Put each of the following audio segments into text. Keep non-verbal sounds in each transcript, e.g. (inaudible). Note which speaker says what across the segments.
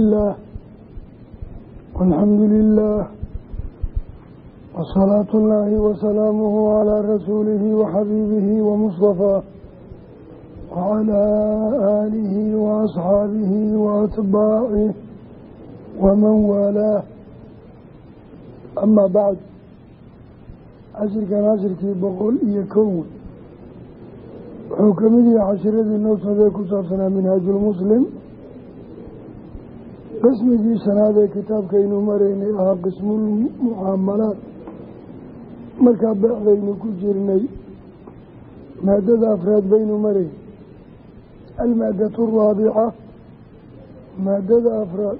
Speaker 1: illaah walxamdu lilaah wasalaatu llaahi wasalaamuhu calaa rasuulihi waxabiibihi wamustafaah wacalaa aalihi waasxaabihi waatbaacih waman waalaah amaa bacd cashirkan cashirkii boqol iyo kow. Wuxuu ka mid yahay cashiradii noo socday ku saabsanaa minhaajulmuslim qismigii shanaad ee kitaabkaynu maraynay ahaa qismulmucaamalaat markaa beecdaynu ku jirnay maadada afraad baynu marayn almaadatu araabica maadada afraad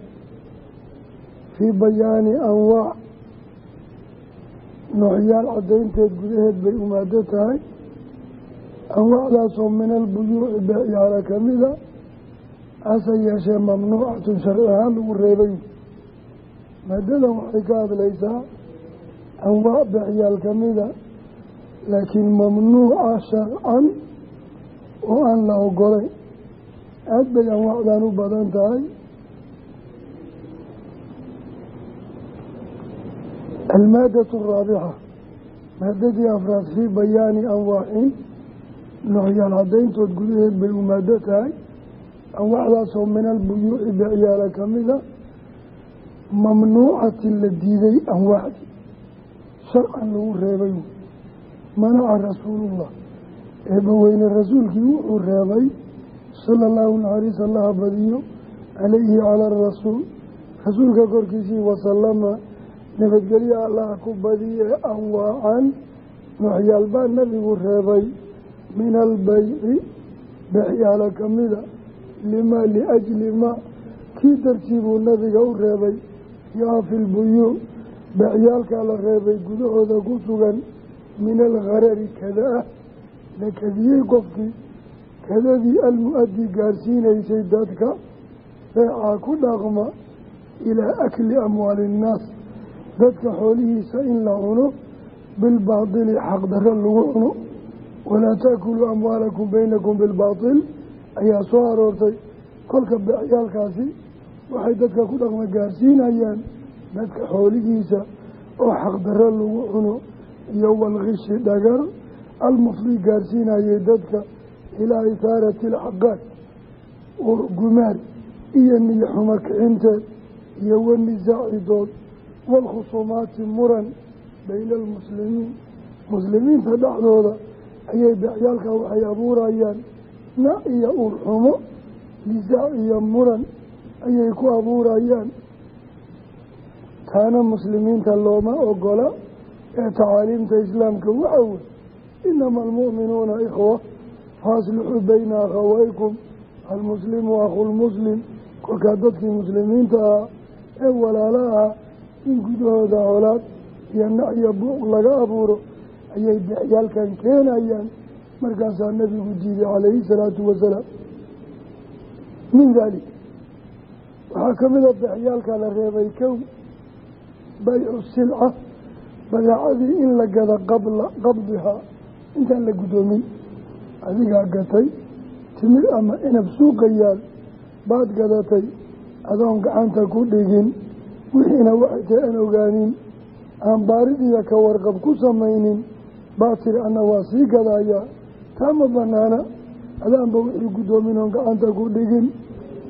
Speaker 1: fii bayaani anwaac. Noocyaal caddaynteed gudaheed bay u maado tahay. Anwaacdaasoo min albuyuuci beecyaala kamida hase yeeshee mamnuucatun sharci ahaan lagu reebay. Maadadan waxay ka hadlaysaa anwaac beecyaal kamida laakiin mamnuuca sharcan oo aan la ogolayn aad bay anwaacdan u badan tahay. Almaadatu araabixa maadadii afraad fii bayaani anwaacin noocyaal caddayntood gudaheed bay u maado tahay anwaacdaasoo min albuyuuci becyaala kamida mamnuucatin la diiday anwaacdii sharcan lagu reebay manaca rasuulullah. Eebbaweyne rasuulkii wuxuu reebay sala allahu naxariis allaha badiyo calayhi cala arasuul rasuulka korkiisii wasalama nabadgelyo allaha ku badiye anwaacan. Noocyaal baa nabigu reebay min albeyci becyaala kamida limaa liajli maa kii dartii buu nabiga u reebay? Yaa fi lbuyuuc beecyaalkaa la reebay gudahooda ku sugan min algharari kada ah la kadiyey qofkii kadadii almu-addi gaarsiinaysay dadka beecaa ku dhaqma ilaa akli amwaali innaas dadka xoolihiisa in la cuno bilbaatili xaqdarro lagu cuno. Walaa taakuluu amwaalakum baynakum bilbaatil ayaa soo aroortay. Kolka beecyaalkaasi waxay dadka ku dhaqma gaarsiinayaan dadka xoolihiisa oo xaqdarro lagu cuno iyo walkishi dhagar. Almufdi gaarsiinayay dadka ilaa isaarati alxaqaad oo gumaad iyo niyo xumo kicinteed iyo wanisaacidood waalkhusuumaati muran bayna almuslimiin. Muslimiinta dhexdooda ayay beecyaalka waxay abuurayaan na iyo uurxumo nisaac iyo muran ayay ku abuurayaan. Taana muslimiinta looma ogola ee tacaaliimta islaamka waxa wey inama almu'minuuna ikhwa faaslixuu bayna akhawaykum almuslimu akhulmuslim kolkaa dadkii muslimiinta ah ee walaalo ah in gudahooda colaad iyo nac iyo buuq laga abuuro ayay beecyaalkan keenayaan markaasaa nabigu diiday calayhi salaatu wasalaam min daalik waxaa ka mid a beexyaalka la reebay kow baycu silca badeecadii in la gada qabla qabdihaa intaan la guddoomin adigaa gatay timir ama inab suuqa yaal baad gadatay adoon gacanta ku dhigin wixiina waxay tahay aan ogaanin aan baarid iyo ka warqab ku samaynin baa tiri anna waa sii gadayaa taa ma banaana? Adaanba wixii guddoomin oon gacanta ku dhigin.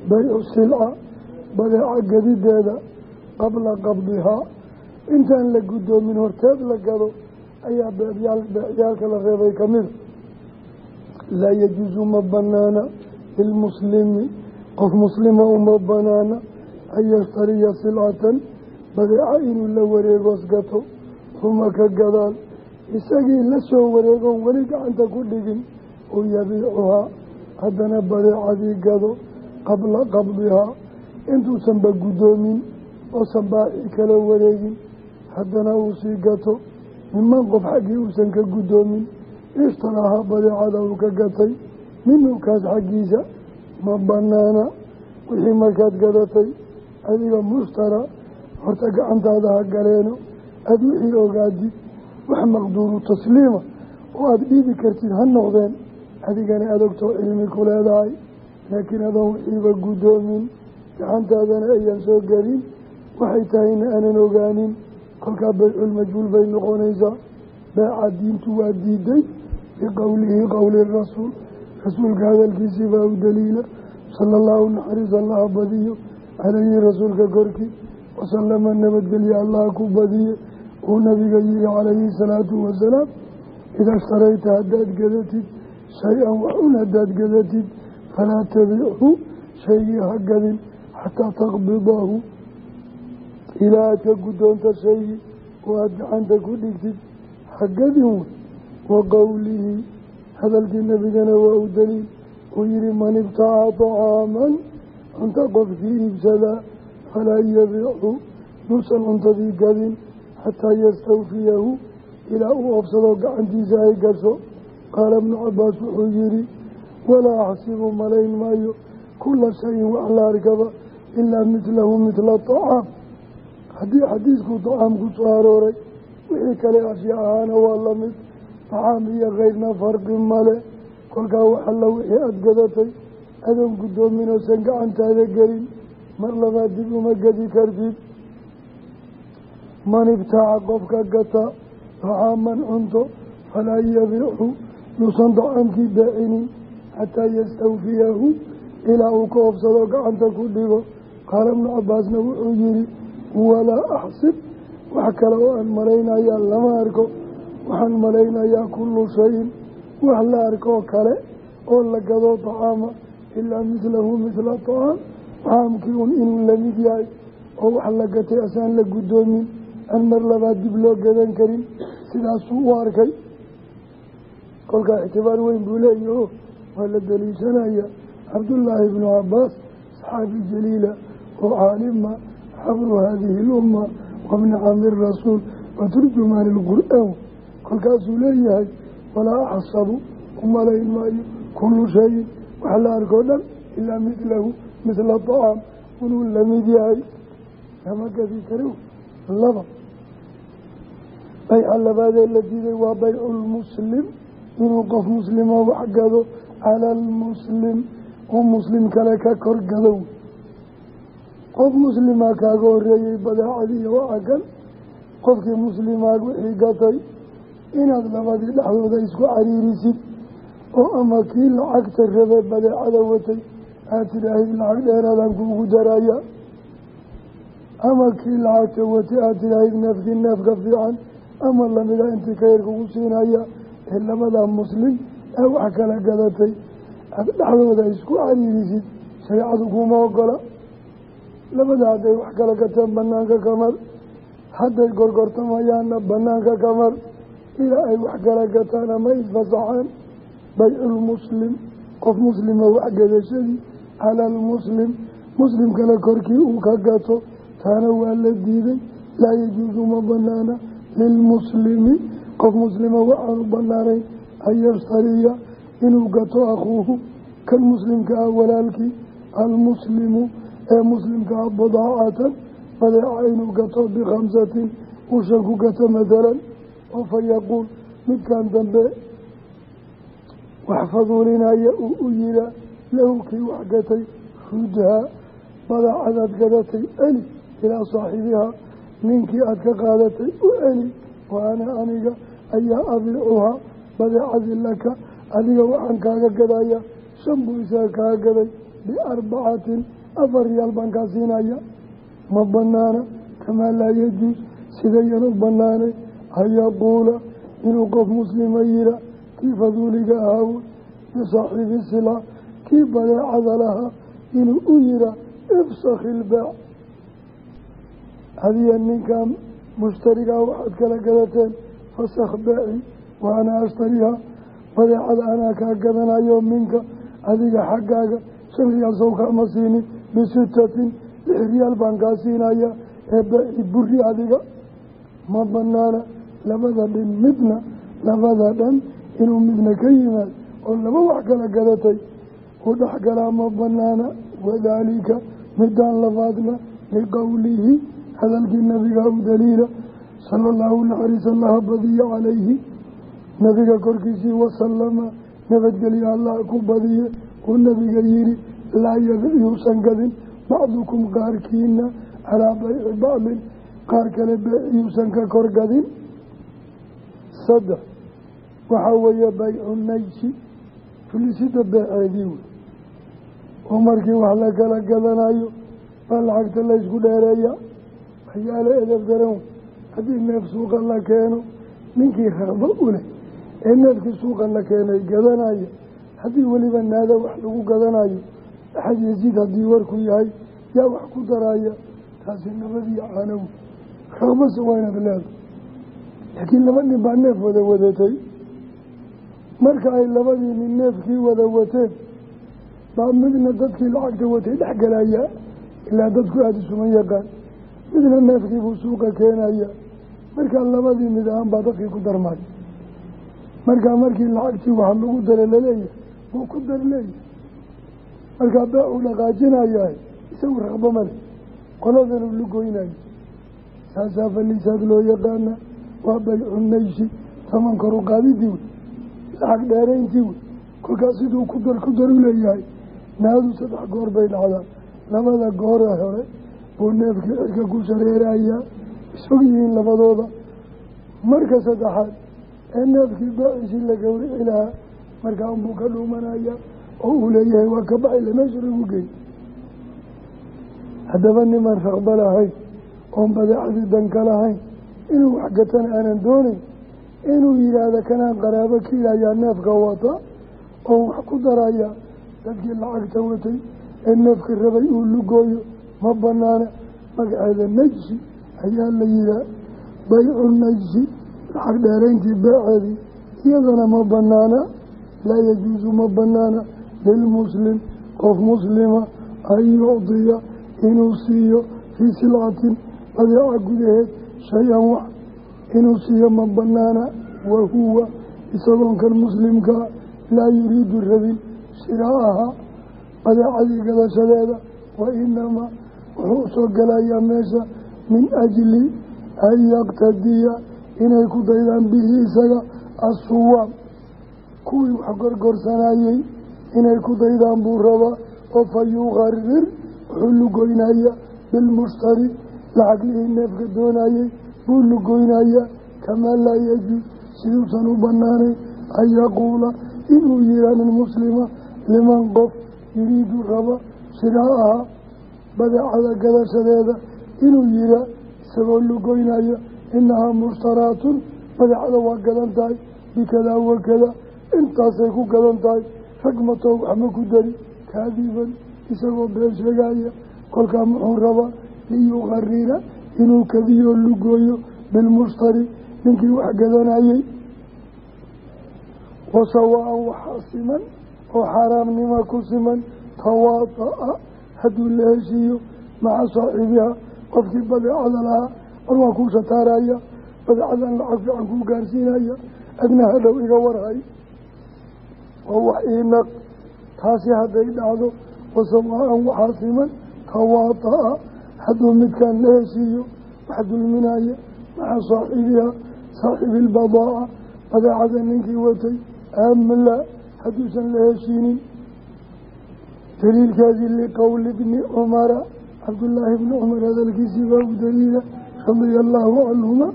Speaker 1: Baycu silca badeeca gadideeda qabla qabdihaa intaan la guddoomin horteed la gado ayaa beecyaal beecyaalka la reebay ka mida laa yajuusu ma banaana lilmuslimi qof muslima uma banaana. An yashtariya silcatan badeeca inuu la wareegoos gato uma ka gadaal isagii la soo wareegoon weli gacanta ku dhigin uu yabiicuhaa. Haddana badeecadii gado qabla qabdihaa. Intuusanba guddoomin oosan baaci kala wareegin haddana uu sii gato. Niman qof xaggii uusan ka guddoomin ishtaraaha badeecada uu ka gatay. Minukaas xaggiisa ma banaana wixii markaad gadatay adiga mushtara horta gacantaada ha galeeno. Aada wixii ogaadid wax maqduuru tasliima oo aada dhiibi kartid ha noqdeen adigana adogtoo cilmi ku leedahay laakiin adoon wixiiba guddoomin gacantaadana ayaan soo gelin waxay tahayna aanan ogaanin kolkaa bayculmajhuul bay noqonaysaa. Beeca diintu waa diiday biqowlihi qowli rasuul rasuulka hadalkiisii baa u daliila sala allahu naxariis allaha badiyo calayhi rasuulka korkii wasalama nabadgelye allaha ku badiye uu nabiga yihi calayhi salaatu wasalaam ida shtarayta haddaad gadatid shay-an waxun haddaad gadatid falaa tabichu shaygii ha gadin xataa taqbidahu ilaa aad ka guddoonta shaygii oo aada gacanta ku dhigtid ha gadin wey wa qowlihi hadalkii nabigana waa u daliil uu yihi man ibtaca طacaaman cunto qofkii iibsadaa falaa yabichu yuusan cuntadii gadin xataa yastawfiyahu ilaa uu obsado gacantiisa ay gasho qaala ibnu cabaas wuxuu yihi walaa axsibu malayn maayo kula shayin wax la arkaba ilaa midlahu midla acaam haddii xadiisku dacaam ku soo arooray wixii kale ashya ahaana waa la mid dacaam iyo keyrna farqi male kolkaa waxalla wixii aada gadatay adoon guddoomin oosan gacantaada gelin mar labaad dib uma gedi kartid man ibtaaca qofka gata dacaaman cunto falaa yabichu yuusan dacaamkii beecinin xataa yastawfiyahu ilaa uu ka obsado gacanta ku dhigo. Qaala ibnu cabaasna wuxuu yihi walaa axsib wax kale oo aan malaynayaa lama arko. Waxaan malaynayaa kullu shayin wax la arkoo kale oo la gado dacaama ilaa midlahu midla tacaam dacaamkii un inuu la mid yahay oo wax la gatay asaan la guddoomin aan mar labaad dib loo gadan karin sidaasuu u arkay. Kolkaa ictibaar weyn buu leeyaho waa la daliishanaya cabdullaahi ibnu cabaas saxaabi jaliila oo caalima xabru haadihi lumma wabni cami rasuul wa turjumaani lqur-aan kolkaasuu leeyahay walaa axsabu umalayn maayo kullu shayin. Wax la arkoo dhan ilaa midlahu midla acaam inuu la mid yahay bayca labaadee la diiday waa baycu lmuslim inuu qof muslima wax gado cala almuslim uu muslim kale ka kor gadow. Qof muslimaa kaaga horeeyey badeecadii iyo waxa kan qofkii muslimaa wixii gatay inaad labadii dhexdooda isku cariirisid oo ama kii lacagta rabe badeecada watay aad tidhaahid lacag dheeraadaan kuugu daraya ama kii lacagta watay aad tidhaahid neefkii neefka fiican ama lamida intii ka yar kugu siinaya ee labadaa muslim ee wax kala gadatay aada dhexdooda isku cariirisid shareecadu kuma ogola. Labada hadday wax kala gateen banaanka kamar hadday gorgortamayaanna banaanka kamar ilaa ay wax kala gataan ama isfasaxaan bayculmuslim qof muslima wax gadashadii cala almuslim muslim. Kale korkii uu ka gato taana waa la diiday. Laa yajuusu ma banaana lilmuslimi qof muslima waxaanu banaanayn an yashtariya inuu gato akhuuhu kan muslimka ah walaalkii almuslimu ee muslimka ah badaacatan badeeca inuu gato bikhamsatin ushan ku gato mathalan oo fa yaquul midkan dambe wax faduulinaya uu u yiraa lahu kii wax gatay rudhaa badeecadaad gadatay celi ilaa saaxibihaa ninkii aad ka qaadatay u celi wa ana aniga ayaa abiicuhaa badeecadii laka adiga waxaan kaaga gadaya shan buu isaga kaaga gaday biarbacatin afar riyaal baan kaa siinaya. Ma banaana kamaa laa yajuus sidayan u banaanay an yaquula inuu qof muslima yira kii faduuliga ahaawo bisaaxiibi kii badeecada lahaa inuu u yira ifsakhi hadiya ninkan mushtarigaa waxaad kala gadateen fasakh baaci wa ana ashtarihaa badeecada anaa kaa gadanayo minka adiga xaggaaga shan riyaal sow kaama siinin bisitatin lix riyaal baan kaa siinaya ee baaci buri adiga ma banaana labada dhin midna labada dhan inuu midna ka yimaad oo laba wax kala gadatay u dhexgalaa ma banaana wadaalika midaan labaadna liqowlihi hadalkii nabiga u daliila sala allahu naxariis allaha badiye calayhi nabiga korkiisii wasalama nabadgelyo allah ku badiye. Uu nabiga yihi laa yabic yuusan gadin bacdukum qaarkiina calaa bayci bacdin qaar kale beeciyuusan ka korgadin saddex waxaa weeye baycu najsi fulisida beeceedii wey. Oo markii wax la kala gadanayo baa lacagta laysku dheereeya waxyaalo edab daran haddii neef suuqa la keeno ninkii raqbo u leh ee neefkii suuqa la keenay gadanaya haddii weliba naada wax lagu gadanayo axad yasiid haddii warku yahay yaa wax ku daraya taasi nabadii caanow raqbase waa inaad leedahay. Laakiin laba nin baa neef wada wadatay. Marka ay labadii nin neefkii wada wateen baa midna dadkii lacagta watay dhex galaya ilaa dadku aada isuma yaqaan midna neefkiibuu suuqa keenaya markaa labadii mid ahaan baa dadkii ku darmay. Markaa markii lacagtii waxa lagu dara la leeyahay wuu ku dar leeyahay. Markaa beecuu dhaqaajinayahay isagu raqbo male qoladanuu lugoynayo saasaa faliisaad loo yaqaana waa baycu nayshi taman koru qaadidii wey. Lacag dheerayntii wey. Kolkaas siduu ku dar ku dar u leeyahay naadu saddex goor bay dhacdaa. Labada goore hore buu neefkii cirka ku shareerayaa isog yihiin labadooda. Marka saddexaad ee neefkii baaciisii la gowrici lahaa markaa unbuu ka dhuumanaya oo uu leeyahay waa ka baxay lameesha lagu geey haddaba niman raqba lahayn oon badeecadii danka lahayn inuu waxgatana aanan doonayn inuu yidhaahda kanaan qaraabo kiilayaa neefka wata oon wax ku daraya. Dadkii lacagta watay ee neefka rabay uu lugooyo ma banaana magaceeda najsi ayaa la yihaa baycu najsi lacag dheerayntii beeceedii iyadana ma banaana laa yajuusu ma banaana. Lilmuslim qof muslima an yucdiya inuu siiyo fii silcatin badeeca gudaheed shay-an wax. Inuu siiyo ma banaana wahuwa isagoon kan muslimkaa laa yuriidu rabin shiraaha badeecadii gadashadeeda wa wuxuu u soo galayaa meesha min ajli an yaqtadiya inay ku daydaan bihi isaga assuwaam. Kuwii wax gorgorsanayey inay ku daydaan buu rabaa oo fa yuqarir wuxuu lugoynaya bilmushtari lacag lihii neefka doonayey buu lugoynaya kamaa laa yajuus siduusan u banaanayn an yaquula inuu yihaa muslima liman qof yuriidu raba shiraaha badeecada gadashadeeda inuu yihaa isagoo lugoynaya inahaa mushtaraatun badeecada waa gadan tahay bikadaa wakada intaasay ku gadan tahay ragmatoo waxma ku dari kaadiban isagoo been sheegaya kolkaa muxuu rabaa liyuqarira inuu kadiyoo lugooyo bilmushtari ninkii wax gadanayey wasawaa-an waxaa siman oo xaaraamnima ku siman tawaata-a hadduu la heshiiyo maca saaxiibiha qofkii badeecada lahaa war waa kuu shataaraya badeecadan lacag fiican kuu gaarsiinaya adna hadhow iga warhay. Oo wax iinaq taasi hadday dhacdo wasawaa-an waxaa siman tawaata-a hadduu midkaan la heshiiyo wax dulminaya maca saaxiibiha saaxibi ilbadaaca badeecada ninkii watay amla hadduusan la heshiinin daliilkaasi liqowli bni cumara cabdullaahi bni cumar hadalkiisii baa u daliila radia allaahu canhuma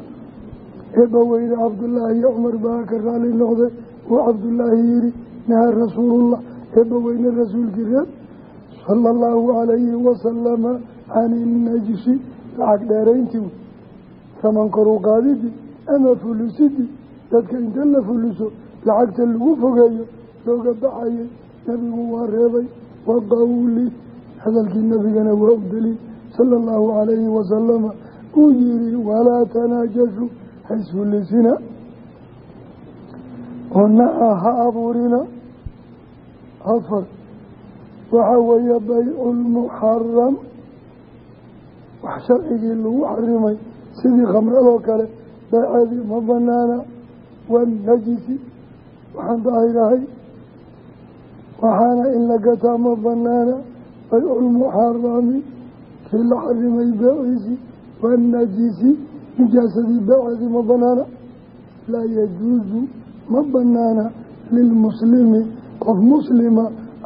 Speaker 1: eebba weyne cabdullaahi iyo cumar baa ka raali noqday uu cabdullaahi yihi nahaa rasuulullah eebba weyne rasuulkii reer sala allahu calayhi wasalama can inajshi lacag dheerayntii saman koru qaadidii ama fulisidii dadka inta la fuliso lacagta lagu fogeeyo looga baxayay nebigu waa reebay wa qawli hadalkii nebigana waa u daliil sala allahu calayhi wasalama uu yihi walaa tanaajashu ha isfulisina oo naca ha abuurina. Afar waxaa weeye baycu lmuxaram wax sharcigii lagu xarimay sidii khamradoo kale bayceedii ma banaana wanajisi waxaan daahirahay waxaana in la gataa ma banaana bayculmuxarami kii la xarimay beeciisii wanajisi nijaasadii beeceedii ma banaana laa yajuusu ma banaana lilmuslimi qof muslima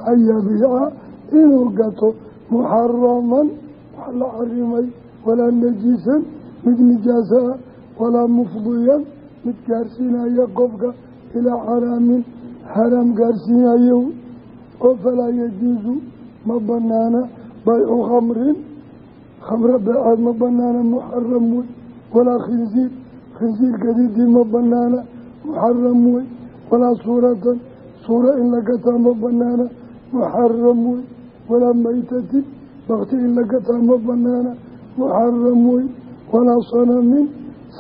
Speaker 1: an yabiica inuu gato muxaraman wax la xarimay walaa najisan mid nijaasa ah walaa mufdiyan mid gaarsiinaya qofka ilaa xaraamin xaraam gaarsiinayo oo falaa yajuusu ma banaana baycu khamrin. Khamro beecaad ma banaana muxaram wey. Walaa khinsiir khinsiir gadidii ma banaana muxaram wey. Walaa suuratan suura in la gataa ma banaana muxaram wey. Walaa maytatin bakti in la gataa ma banaana muxaram wey. Walaa sanamin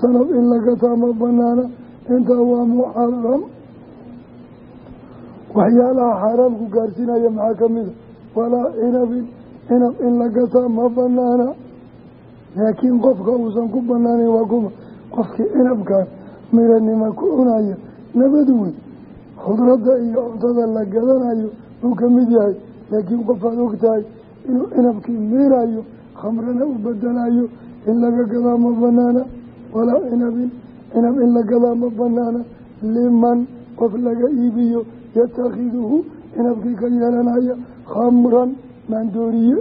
Speaker 1: sanab in la gataa ma banaana. Intaa waa muxaram waxyaalaha xaaraamku gaarsiinaya maxaa ka mida walaa cinabin cinab in la gataa ma banaana laakiin qofka uusan ku banaaneyn waa kuma. Qofkii cinabkan miranima ku cunaya nabad wey khudradda iyo cuntada la gadanayo uu ka mid yahay. Laakiin qofaad og tahay inuu cinabkii miirayo khamrana u bedelayo in laga gadaa ma banaana walaa cinabin cinab in la gadaa ma banaana liman qof laga iibiyo yatakhiduhu cinabkii ka yeelanaya khamran maandooriye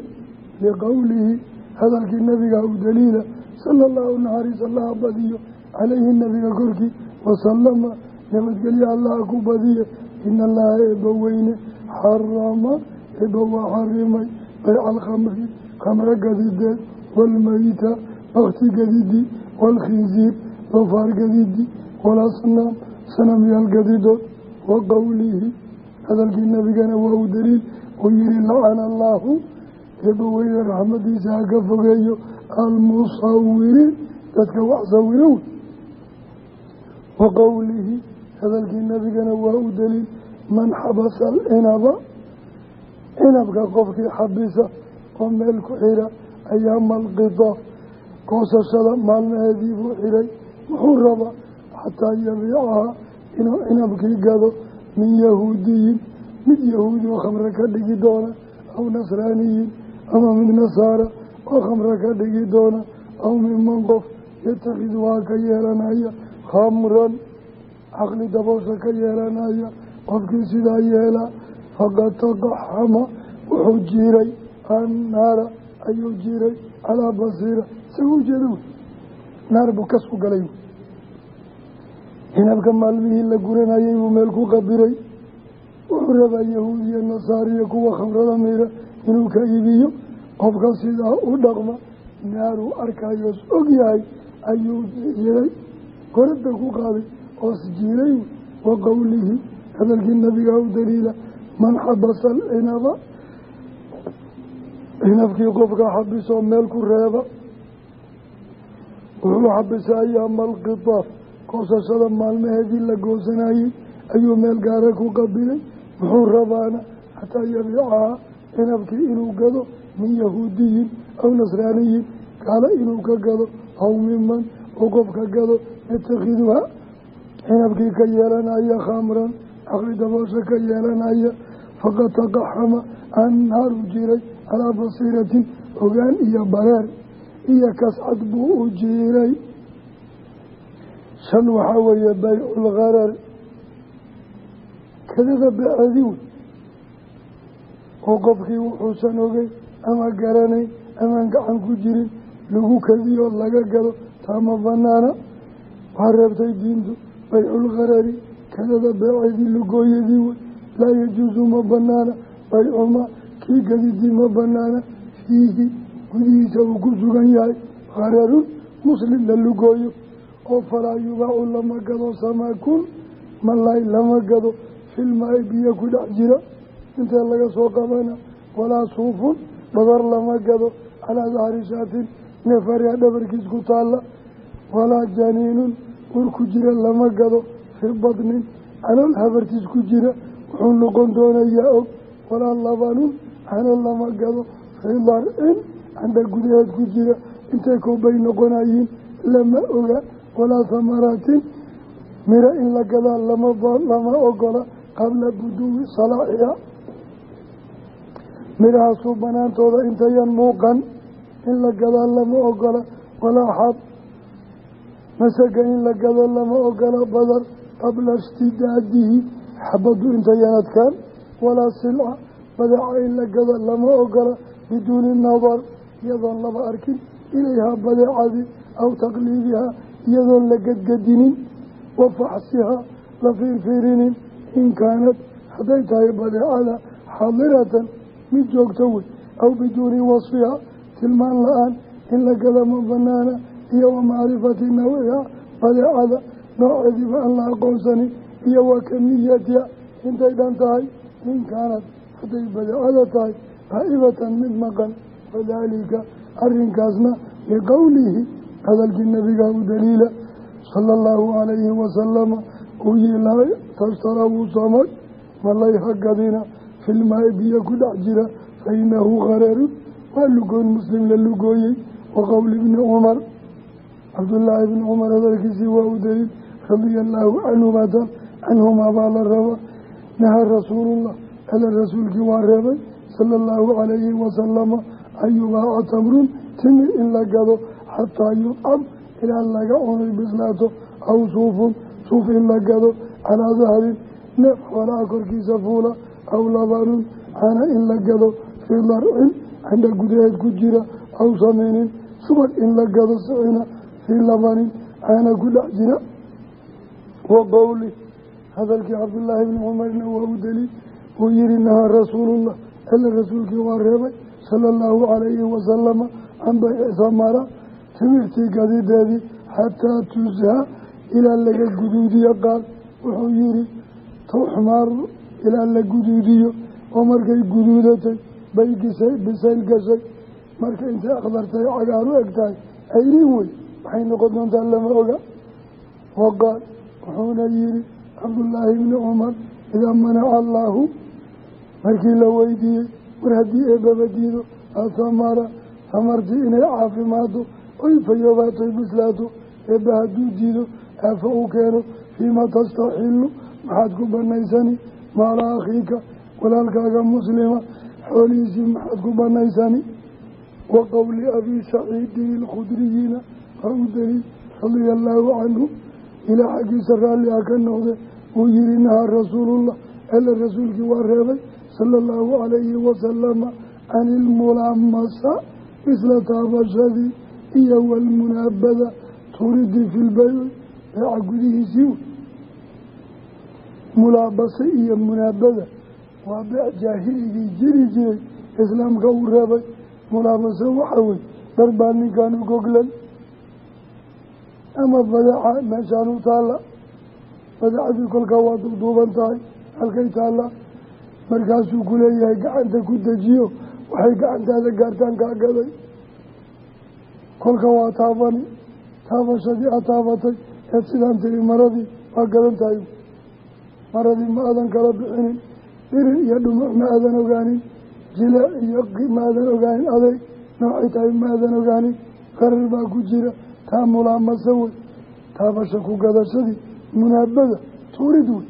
Speaker 1: liqowlihi hadalkii nabiga u daliila sala allahu naxariis allaha badiyo calayhi nabiga korkii wasalama nabadgelyo allaha ku badiye ina allaha eebba weyne xarama eebba waa xarimay bayca alkhamri khamro gadideed waalmayita bakti gadidi waalkhinsiir doofaar gadidi walasnaam sanamyaal gadidood wa qowlihi hadalkii nabigana waa u daliil uu yihi lacana allaahu eebba weyne raxmadiisa ha ka fogeeyo almusawiriin dadka wax sawiro wey wa qowlihi hadalkii nabigana waa u daliil man xabasa alcinaba cinabka qofkii xabisa oo meel ku xira ayaama alqidaa goosashada maalmaheedii xiray wuxuu rabaa xataa yabiicaha inuu cinabkii gado min yahuudiyin mid yahuudi oo khamre ka dhigi doona aw nasraaniyin ama mid nasaara oo khamre ka dhigi doona aw minman qof yatakhidu waa ka yeelanaya khamran caqli daboosha ka yeelanaya qofkii sidaa yeelaa faqad taqaxama wuxuu jiiray annaara ayuu jiiray calaa basiira isaga ujeeda wey naar buu kas galay hinabka maalmihii la guranayay buu meel ku qabiray wuxuu rabaa yahuud iyo nasaariya kuwa khamrada miira inuu ka iibiyo. Qofka sidaa u dhaqma naaruu arkayoos og yahay ayuu jiray gorada ku qaaday oos jiiray wa qowlihi hadalkii nabiga u daliila man xabasa alcinaba cinabkii qofka xabisoo meel ku reeba wuxuu xabisa ayaama alqidaaf goosashada maalmaheedii la goosanayey ayuu meel gaara ku qabilay. Muxuu rabaana xataa yabiicaha cinabkii inuu gado min yahuudiyin aw nasraaniyin. Gaalo inuu ka gado aw miman uu qofka gado. Yatakhiduha cinabkii ka yeelanaya khamran caqli daboosha ka yeelanaya. Faqad taqaxama annaaru jiray calaa basiiratin ogaan iyo bareer. Iyo kascad buu u jiiray shan waxaa weeye bayculgharar kadada beecedi wey oo qofkii wuxuusan ogeyn ama garanayn amaan gacan ku jirin lagu kadiyo laga gado taama banaana. Waa reebtay diintu bayculgharari kadada beecedii lugooyadii wey laa yajuusu ma banaana baycuma kii gadidii ma banaana. Fiihi gudihiisa uu ku sugan yahay. Hararun muslim lugooyo oo falaa yubaacu lama gado samakun malay lama gado filmaay biyo ku dhex jira intee laga soo qabana walaa suufun dhabar lama gado calaa dahri shaatin neefariya dhabarkiis ku taalla walaa janiinun ur ku jira lama gado fii badnin calool habartiis ku jira wuxuu noqon doonayaa og walaa labanun cano lama gado fii dar-in candha gudaheed ku jira intay koobay noqonayiin lama oga walaa hamaraatin miro in la gadaa lama ogola qabla buduwi salaaxiha midhahaasuu banaantooda intayan muuqan in la gadaa lama ogola walaa xab masaga in la gado lama ogola badar qabla ishtidaadihi xabadu intayan adkaan. Walaa silca badeeca in la gado lama ogola biduuni nadar iyadoon laba arkin ilayhaa badeecadii aw taqliibihaa iyadoon la gedgedinin wa faxsihaa la fiirfiirinin in kaanad hadday tahay badeecada xaadiratan mid joogto wey aw biduuni wasfihaa tilmaan la'aan in la gada ma banaana iyo wa macrifati nawciha badeecada nooceediiba aan la aqoonsanin iyo wa kamiyatiha intay dhan tahay in kaanad hadday badeecada tahay qaa'ibatan mid maqan wadaalika arrinkaasna liqowlihi hadalkii nabiga u daliila sala allahu calayhi wasalama uu yihi laa tashtara wuu soomay malay hagadina filmaai biyo ku dhex jira fa inahu khararun waa lugoyn muslim la lugooyey wa qowli ibni cumar cabdullaahi ibni cumar hadalkiisii waa u daliil radia allaahu canhumaa canhumaa baa la raba nahaa rasuulullah. Ala rasuulkii waa reebay sala allahu calayhi wasalama an yubaaca tamrun timir in la gado xataa yucam ilaa laga cunay bislaato aw suufun suuf in la gado calaa dahrin neef xoolaha korkiisa fuula aw labanun caana in la gado fii darcin candha gudaheed ku jira aw saminin subag in la gado sicina fii labanin caana ku dhex jira wa qowli hadalkii cabdullaahi bni cumarna waa u daliil uu yihi nahaa rasuulullah alla rasuulkii waa reebay sala allahu calayhi wasalama can bayci samara timirtii gadideedii xataa tushaa ilaa laga guduudiyo qaal wuxuu yihi tuxmaru ilaa la guduudiyo oo markay guduudatay bay gisay bisayl gashay. Marka intay akhdartay cagaar u eg tahay ayriin wey waxay noqon doontaa lama oga. Waqaal wuxuuna yihi cabdullaahi bni cumar idaa manaca allaahu markii la weydiiyey war haddii eebaba diido asamara tamartii inay caafimaado oy fayoobaato bislaato eebba hadduu diido aafa uu keeno fiima tastaxilu maxaad ku banaysani maala akhiika walaalkaaga muslima xoolihiisii maxaad ku banaysani wa qowli abii saciidin ilkhudriyiina waa u daliil radia allaahu canhu ilaa xaggiisa raalli ah ka noqde uu yihi nahaa rasuulullah. Alla rasuulkii waa reebay sala allahu calayhi wasalama can ilmulaamasa isla taabashadii iyo walmunaabada turidii fi lbayci beeca gudihiisii wey mulaabase iyo munaabada waa beec jaahiligii jiri jiray islaamka uu reebay mulaabase waxa wey dhar baa ninkan u goglan ama badeeca meeshaan u taalla badeecadii kolkaa waa duuduuban tahay halkay taalla markaasuu ku leeyahay gacanta ku dejiyo waxay gacantaada gaartaan kaa gaday kolka waa taabani taabashadii aad taabatay eed sidaan tiri maradii waa gadan tahay. Maradii ma aadan kala bixinin dhirir iyo dhumuc ma aadan ogaanin jileec iyo ma aadan ogaanin adeeg noocay tahay ma aadan ogaanin qarar baa ku jira taa mulaamasa wey. Taabasha ku gadashadii munaabada tuurid wey.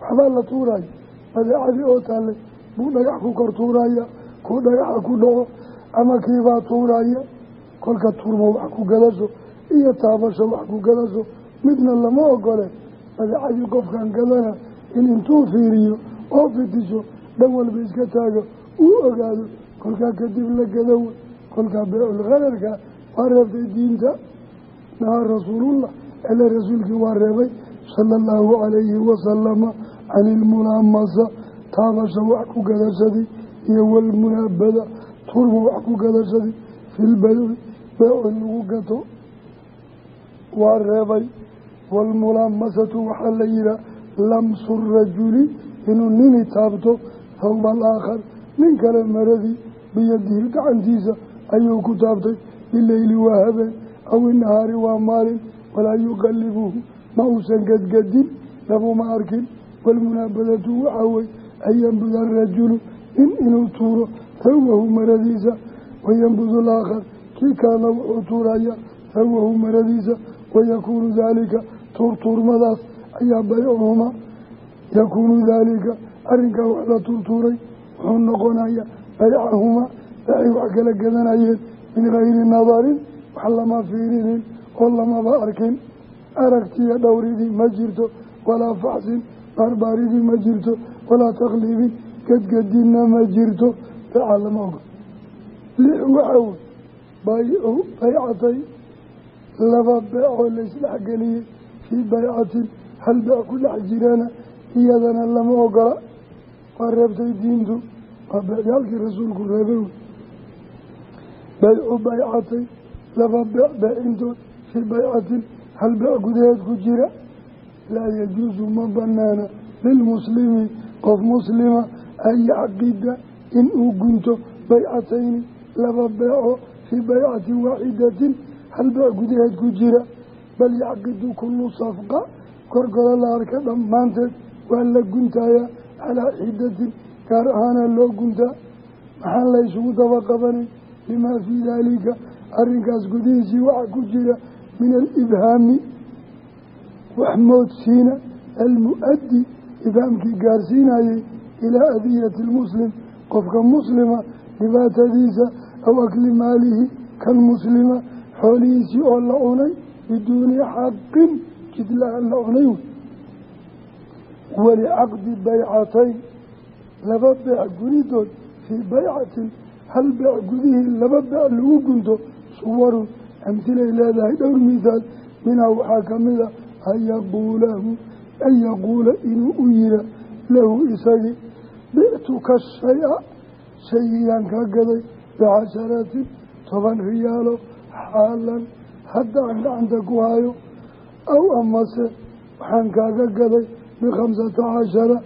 Speaker 1: Waxbaa la tuuraya badeecadii oo taallay buu dhagax ku kor tuuraya kuu dhagaxa ku dhaco ama kiibaa tuuraya kolka tuurmo wax ku gadasho iyo taabasho wax ku gadasho midna lama ogole badeecadii qofkan gadana in intuu fiiriyo oo fitisho dhan walba iska taago uu ogaado kolkaa kadib la gadow kolkaa beeculkhararka waa reebtay diinta. Nahaa rasuulullah ele rasuulkii waa reebay sala allahu calayhi wasalama can ilmulaamasa taabasha wax ku gadashadii iyo walmunaabada turma wax ku gadashadii filbayci beeci lagu gato waa reebay waalmulaamasatu waxaa la yihaha lamsu rajuli inuu nini taabto thawba alaakhar nin kale maradii biyadihi gacantiisa ayuu ku taabtay bileyli waa habeen aw inahaari waa maalin walaa yuqalibuhu ma uusan gedgedin labuma arkin waalmunaabadatu waxaa wey an arajulu in inuu tuuro thawbahu maradiisa wayanbudu alaakhar kii kalena wuxuu tuuraya thawbahu maradiisa wayakuunu daalika tuurtuurmadaas ayaa baycuhumaa yakuunu daalika arrinkaa wax la tuurtuuray wuxuu noqonaya baycahumaa waxay wax kala gadanayeen min gayri nadarin wax lama fiirinin oo lamaba arkin. Aragtiya dhowridii ma jirto walaa faxsin baarbaaridii ma jirto walaa takliibin gedgedinna ma jirto. Beeca lama wey baycu baycatay laba beecoo laysdhexgeliyey fii baycatin hal beec ku dhex jirana iyadana lama ogola. Waa reebtay diintu waa beecyaalkii rasuulku reebay. Baycu baycatay laba beec beecintood fii baycatin hal beec gudaheed ku jira. Laa yajuusu ma banaana lilmuslimi qof muslima an yacqida in uu gunto baycatayni laba beeco fii baycatin waaxidatin hal beec gudaheed ku jira bal yacqidu kullu safqa korgolo la arka dhammaanteed waa la guntayaa calaa xidatin gaar ahaana loo guntaa maxaan la ysugu daba qabanay limaa fii daalika arrinkaas gudihiisii waxaa ku jira min alibhaami wax moodsiina almu-addi ibhaamkii gaarsiinayay ilaa adiyati lmuslim qofka muslima dhibaatadiisa aw akli maalihi kan muslima xoolihiisii oo la cunay biduuni xaqin jidla-aan la cunay wey. Walicaqdi baycatayn laba beec gunidood fii baycatin hal beec gudihii laba beec lagu gunto suwarun amtilay leedahay dhowr mithaal minhaa waxaa ka mid a yaquulahu an yaquula inuu u yira lahu isagii bictuka shay-a shaygiyaan kaa gaday bicasharatin toban riyaalo xaalan haddaan gacanta ku hayo aw amase waxaan kaaga gaday bikhamsata cashara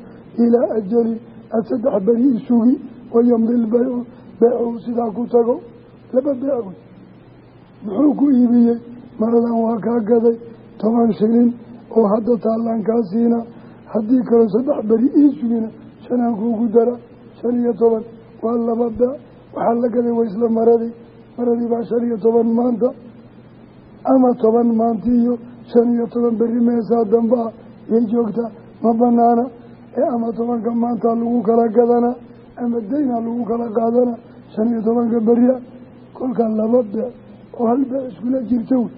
Speaker 1: ilaa ajalin ad saddex beri isugi wayamdi lbaycu beecu sidaa ku tago laba beec wey muxuu ku iibiyey maradan waa kaa gaday toban shilin oo hadda taallaan kaa siina haddii kaloo saddex beri ii shanaan kuugu dara shan iyo toban waa laba beec waxaa la gaday waa isla maradii maradii baa shan iyo toban maanta. Ama toban maanti iyo shan iyo toban beri meesaa damba ah. Yay joogtaa ma banaana ee ama tobanka maanta lagu kala gadanaa ama daynha lagu kala qaadana. Shan iyo tobanka beria kolka laba beec oo hal beec iskula jirta wey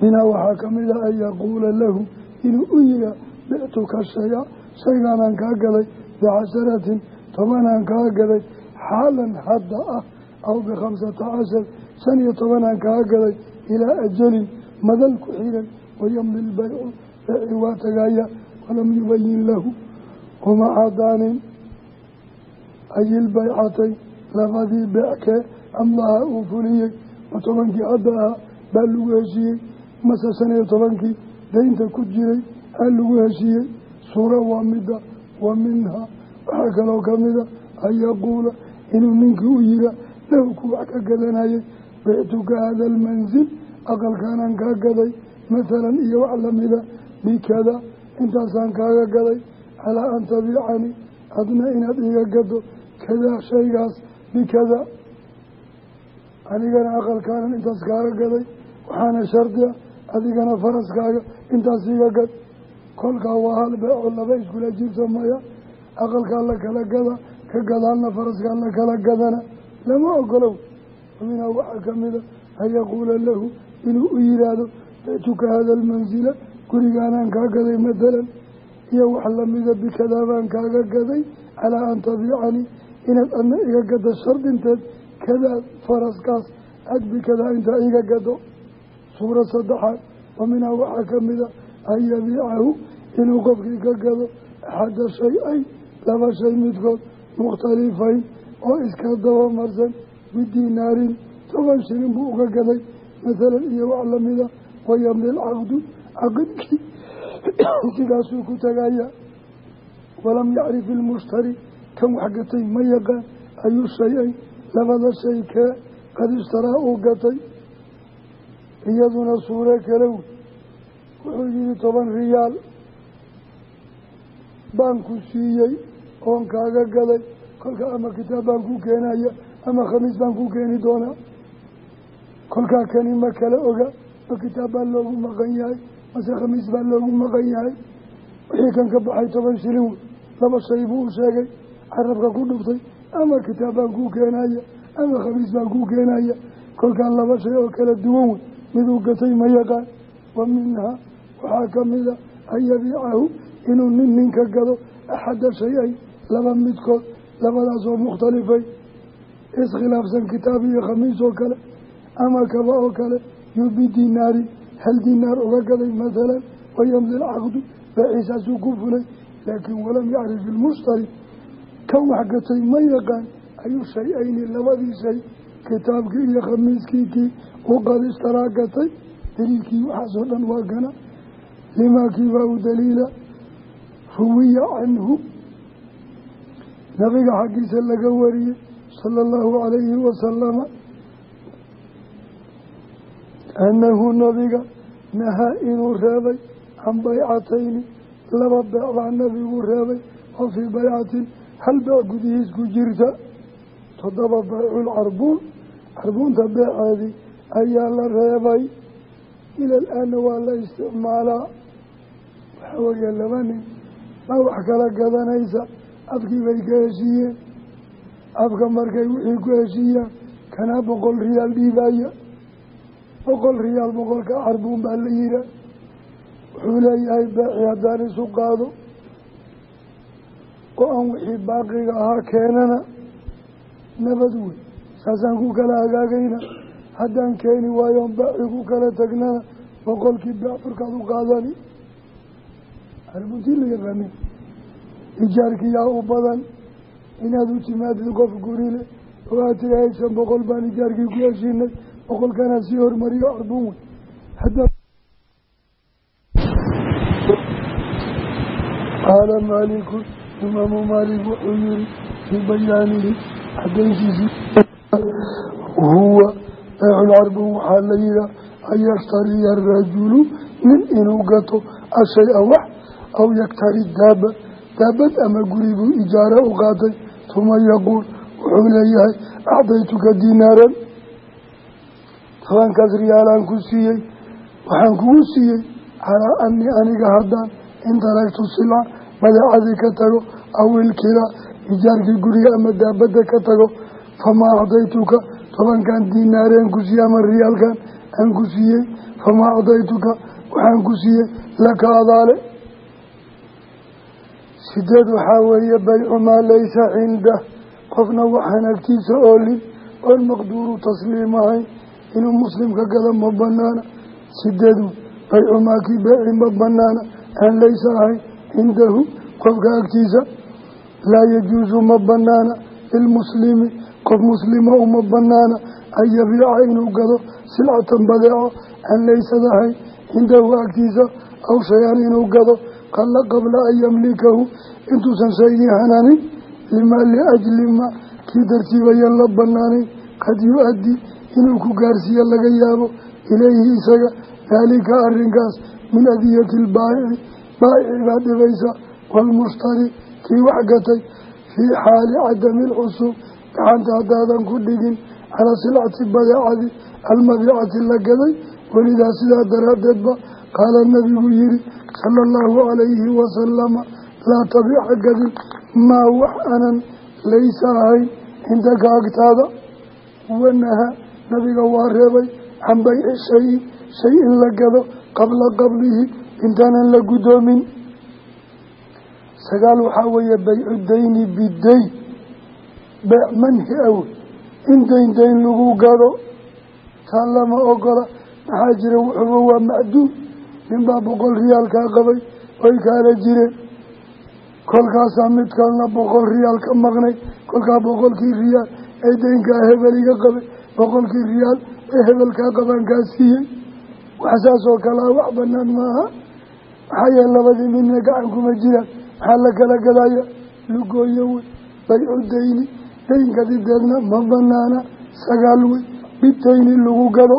Speaker 1: minhaa waxaa ka mid ah an yaquula lahu inuu u yihaa bictuka shaya. Shaygaanaan kaa gaday bicasharatin tobanaan kaa gaday xaalan hadda ah aw bikhamsata cashar shan iyo tobanaan kaa gaday ilaa ajalin madal ku xiran wayamdi lbaycu beeci waa tagaya walam yubayin lahu uma cadaanin ayilbaycatay labadii beeckee amlaha uu fuliyey ma tobankii hadda ahaa baa lagu heshiiyey mase shan iyo tobankii daynta ku jiray aa lagu heshiiyey suura waa mida wa minhaa waxaa kaloo kamida an yaquula inuu ninkii u yihaa lahu ku wax ka gadanayay bictuka hada almansil aqalkaanaan kaa gaday mathalan iyo wax lamida bikada intaasaan kaaga gaday calaa an tabiicanii adna inaad iga gado kadaa shaygaas bikada anigana aqalkaanan intaas kaaga gaday waxaana shardiya adigana faraskaaga intaas iga gad. Kolkaa waa hal beeco laba iskula jirto maya aqalkaa la kala gada ka gadaalna faraskaa la kala gadana lama ogolow. Minhaa waxaa kamida an yaquula lahu inuu u yihaahdo bictuka hada almansila gurigaanaan kaa gaday matalan iyo wax lamida bikadaa baan kaaga gaday calaa an tabiicanii inaad adna iga gado shardinteed kadaa faraskaas ag bikadaa intaa iga gado. Suura saddexaad wa minhaa waxaa kamida an yabiicahu inuu qofkii ka gado axada shay-ay laba shay midkood mukhtalifayn oo iska dabamarsan bidiinaarin toban shilin buu uga gaday mathalan iyo wax lamida wayamdi lcaqdu caqidkii (coughs) sidaasuu ku tagaya. Walam yacrif ilmushtari kan wax gatay ma yaqaan ayu shay-ay labada shay kee qad ishtaraa uu gatay. Iyaduna suuro kale wey. Wuxuu yihi toban riyaal baan ku siiyey oon kaaga gaday kolka ama kitaab baan ku keenaya ama khamiis baan ku keeni doonaa kolkaa kani ma kala oga ma kitaab baa loogu maqan yahay mase khamiis baa loogu maqan yahay. Wixii kan ka baxay toban shilin wey laba shay buu u sheegay carabka ku dhuftay ama kitaab baan kuu keenaya ama khamiis baan kuu keenaya. Kolkaan laba shay oo kala duwan wey miduu gatay ma yaqaan. Wa minhaa waxaa ka mida an yabiicahu inuu nin ninka gado axada shay-ay laba midkood labadaasoo mukhtalifay. Iskhilaafsan kitaab iyo khamiis oo kale ama kaba oo kale yuu bidinaarin hal dinaar uga gaday mathalan wayamdi lcaqdu beeciisaasuu ku fulay laakiin walam yacrif ilmushtari kan wax gatay ma yaqaan ayuu shay-ayni labadii shay kitaabkii iyo khamiiskii kii u qad ishtaraa gatay. Daliilkii waxaasoo dhan waa gana limaa kiibaa u daliila ruwiya canhu nabiga xaggiisa laga wariyey sala allahu calayhi wasalama annahu nabiga nahaa inuu reebay can baycatayni laba beec baa nabigu reebay oo fii baycatin hal beec gudihiis ku jirta. Toddoba baycul carbuun carbuunta beeceedii ayaa la reebay. Ila al-aana waa la isticmaalaa. Waxaa weeye laba nin baa wax kala gadanaysa afkii bay ka heshiiyeen afka markay wixii ku heshiiyaan kanaa boqol riyaal dhiibaya. Boqol riyaal boqolka carbuun baa la yihaa wuxuu leeyahay beeci haddaan isu qaado. Oo aan wixii baaqiga ahaa keenana nabad wey saasaan ku kala hagaagayna haddaan keeni waayoon beeci ku kala tagnana boqolkii beec furkaad u qaadani. Yaqaanin ijaarkiyaa u badan inaad u timaadid qof gurile oo aad tiri haysan boqol baan ijaarkii ku heshiinay boqolkana sii hormariyo arbun wey qaala maaliku imaamu maalik wuxuu yihi fii bayaanihi cadayntiisii huwa beeculcarbun waxaa la yihaa an yaktariya arajulu nin inuu gato ashay-a wax aw yaktari daaba daabad ama guri buu ijaara u qaatay. Tuma yaquul wuxuu leeyahay acdaytuka dinaaran? Tobankaas riyaalaan ku siiyey. Waxaan kugu siiyey calaa anii aniga haddaan in taragtu silca badeecadii ka tago aw ilkilaa ijaarkii guriga ama daabadda ka tago famaa acdaytuka tobankan dinaareen ku siiyey ama riyaalkan aan ku siiyey famaa acdaytuka waxaan ku siiyey laka adaale sideed waxaa weeye baycu maa laysa cindah qofna waxaan agtiisa oolin oon maqduuru tasliim ahayn inuu muslimka gada ma banaana sideedu baycu maa kii beeci ma banaana aan laysa ahayn cindahu qofka agtiisa laa yajuusu ma banaana lilmuslimi qof muslima uma banaana an yabiica inuu gado silcatan badeeco aan laysad ahayn cindahu agtiisa aw inuu gado qalla qabla an yamlikahu intuusan shaygii hananin limaa liajli ma kii dartiibayaan la banaanayn qad yu-addi inuu ku gaarsiiyo laga yaabo ilayhi isaga daalika arrinkaas min adiyati lbaayici baayici baa dhibaysa waalmushtari kii wax gatay fii xaali cadami lxusuub gacanta haddaadan ku dhigin calaa silcati badeecadi almabiicati la gaday welidaa sidaa daraaddeedba qaala nabigu yihi sala allahu calayhi wasalama laa tabiica gadin maa wax anan laysa ahayn cindaka agtaada wanaha nabiga waa reebay can bayci shayi shay in la gado qabla qablihi intaanan la guddoomin sagaal waxaa weeye baycu dayni bidayn beec manhi awe in dayn dayn lagu gado taa lama ogola maxaa jira wuxuuba waa macduum ninbaa boqol riyaal kaa qabay way kaala jireen. Kolkaasaa mid kalena boqol riyaal ka maqnay. Kolkaa boqolkii riyaal ee daynkaa hebel iga qabay boqolkii riyaal ee hebelkaa qabaan kaa siiyey. Wax saas oo kalea wax banaan maaha. Maxaa yeele labadii midna gacan kuma jiraan. Maxaa la kala gadaya lugooyo wey baycu dayni. Dayn gadideedna ma banaana sagaal wey bidayni lagu gado.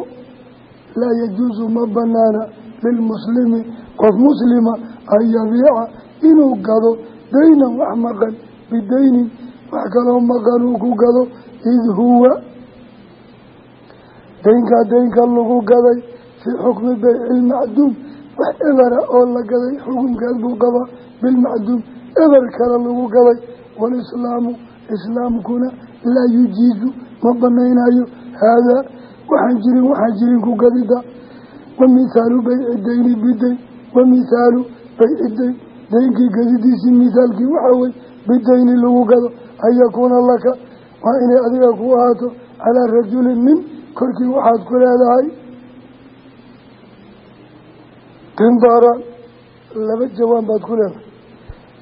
Speaker 1: Laa yajuusu ma banaana lilmuslimi qof muslima an yabiica inuu gado daynan wax maqan bidaynin wax kaloo maqan uu ku gado id huwa daynkaa daynka lagu gaday fii xukmi bayci lmacduum wax ebera oo la gaday xukunkeed buu qabaa bilmacduum eber kale lagu gaday walislaamu islaamkuna laa yujiizu ma banaynayo haadaa waxaan jirin waxaan jirin ku gadida wa mithaalu bayci dayni bidayn wa mithaalu bayci dayn daynkii gadidiisii mithaalkii waxaa wey bidayni lagu gado an yakuuna laka waa inay adiga ku ahaato calaa rajulin nin korkii waxaad ku leedahay qindaaraan laba jawaan baad ku leedahay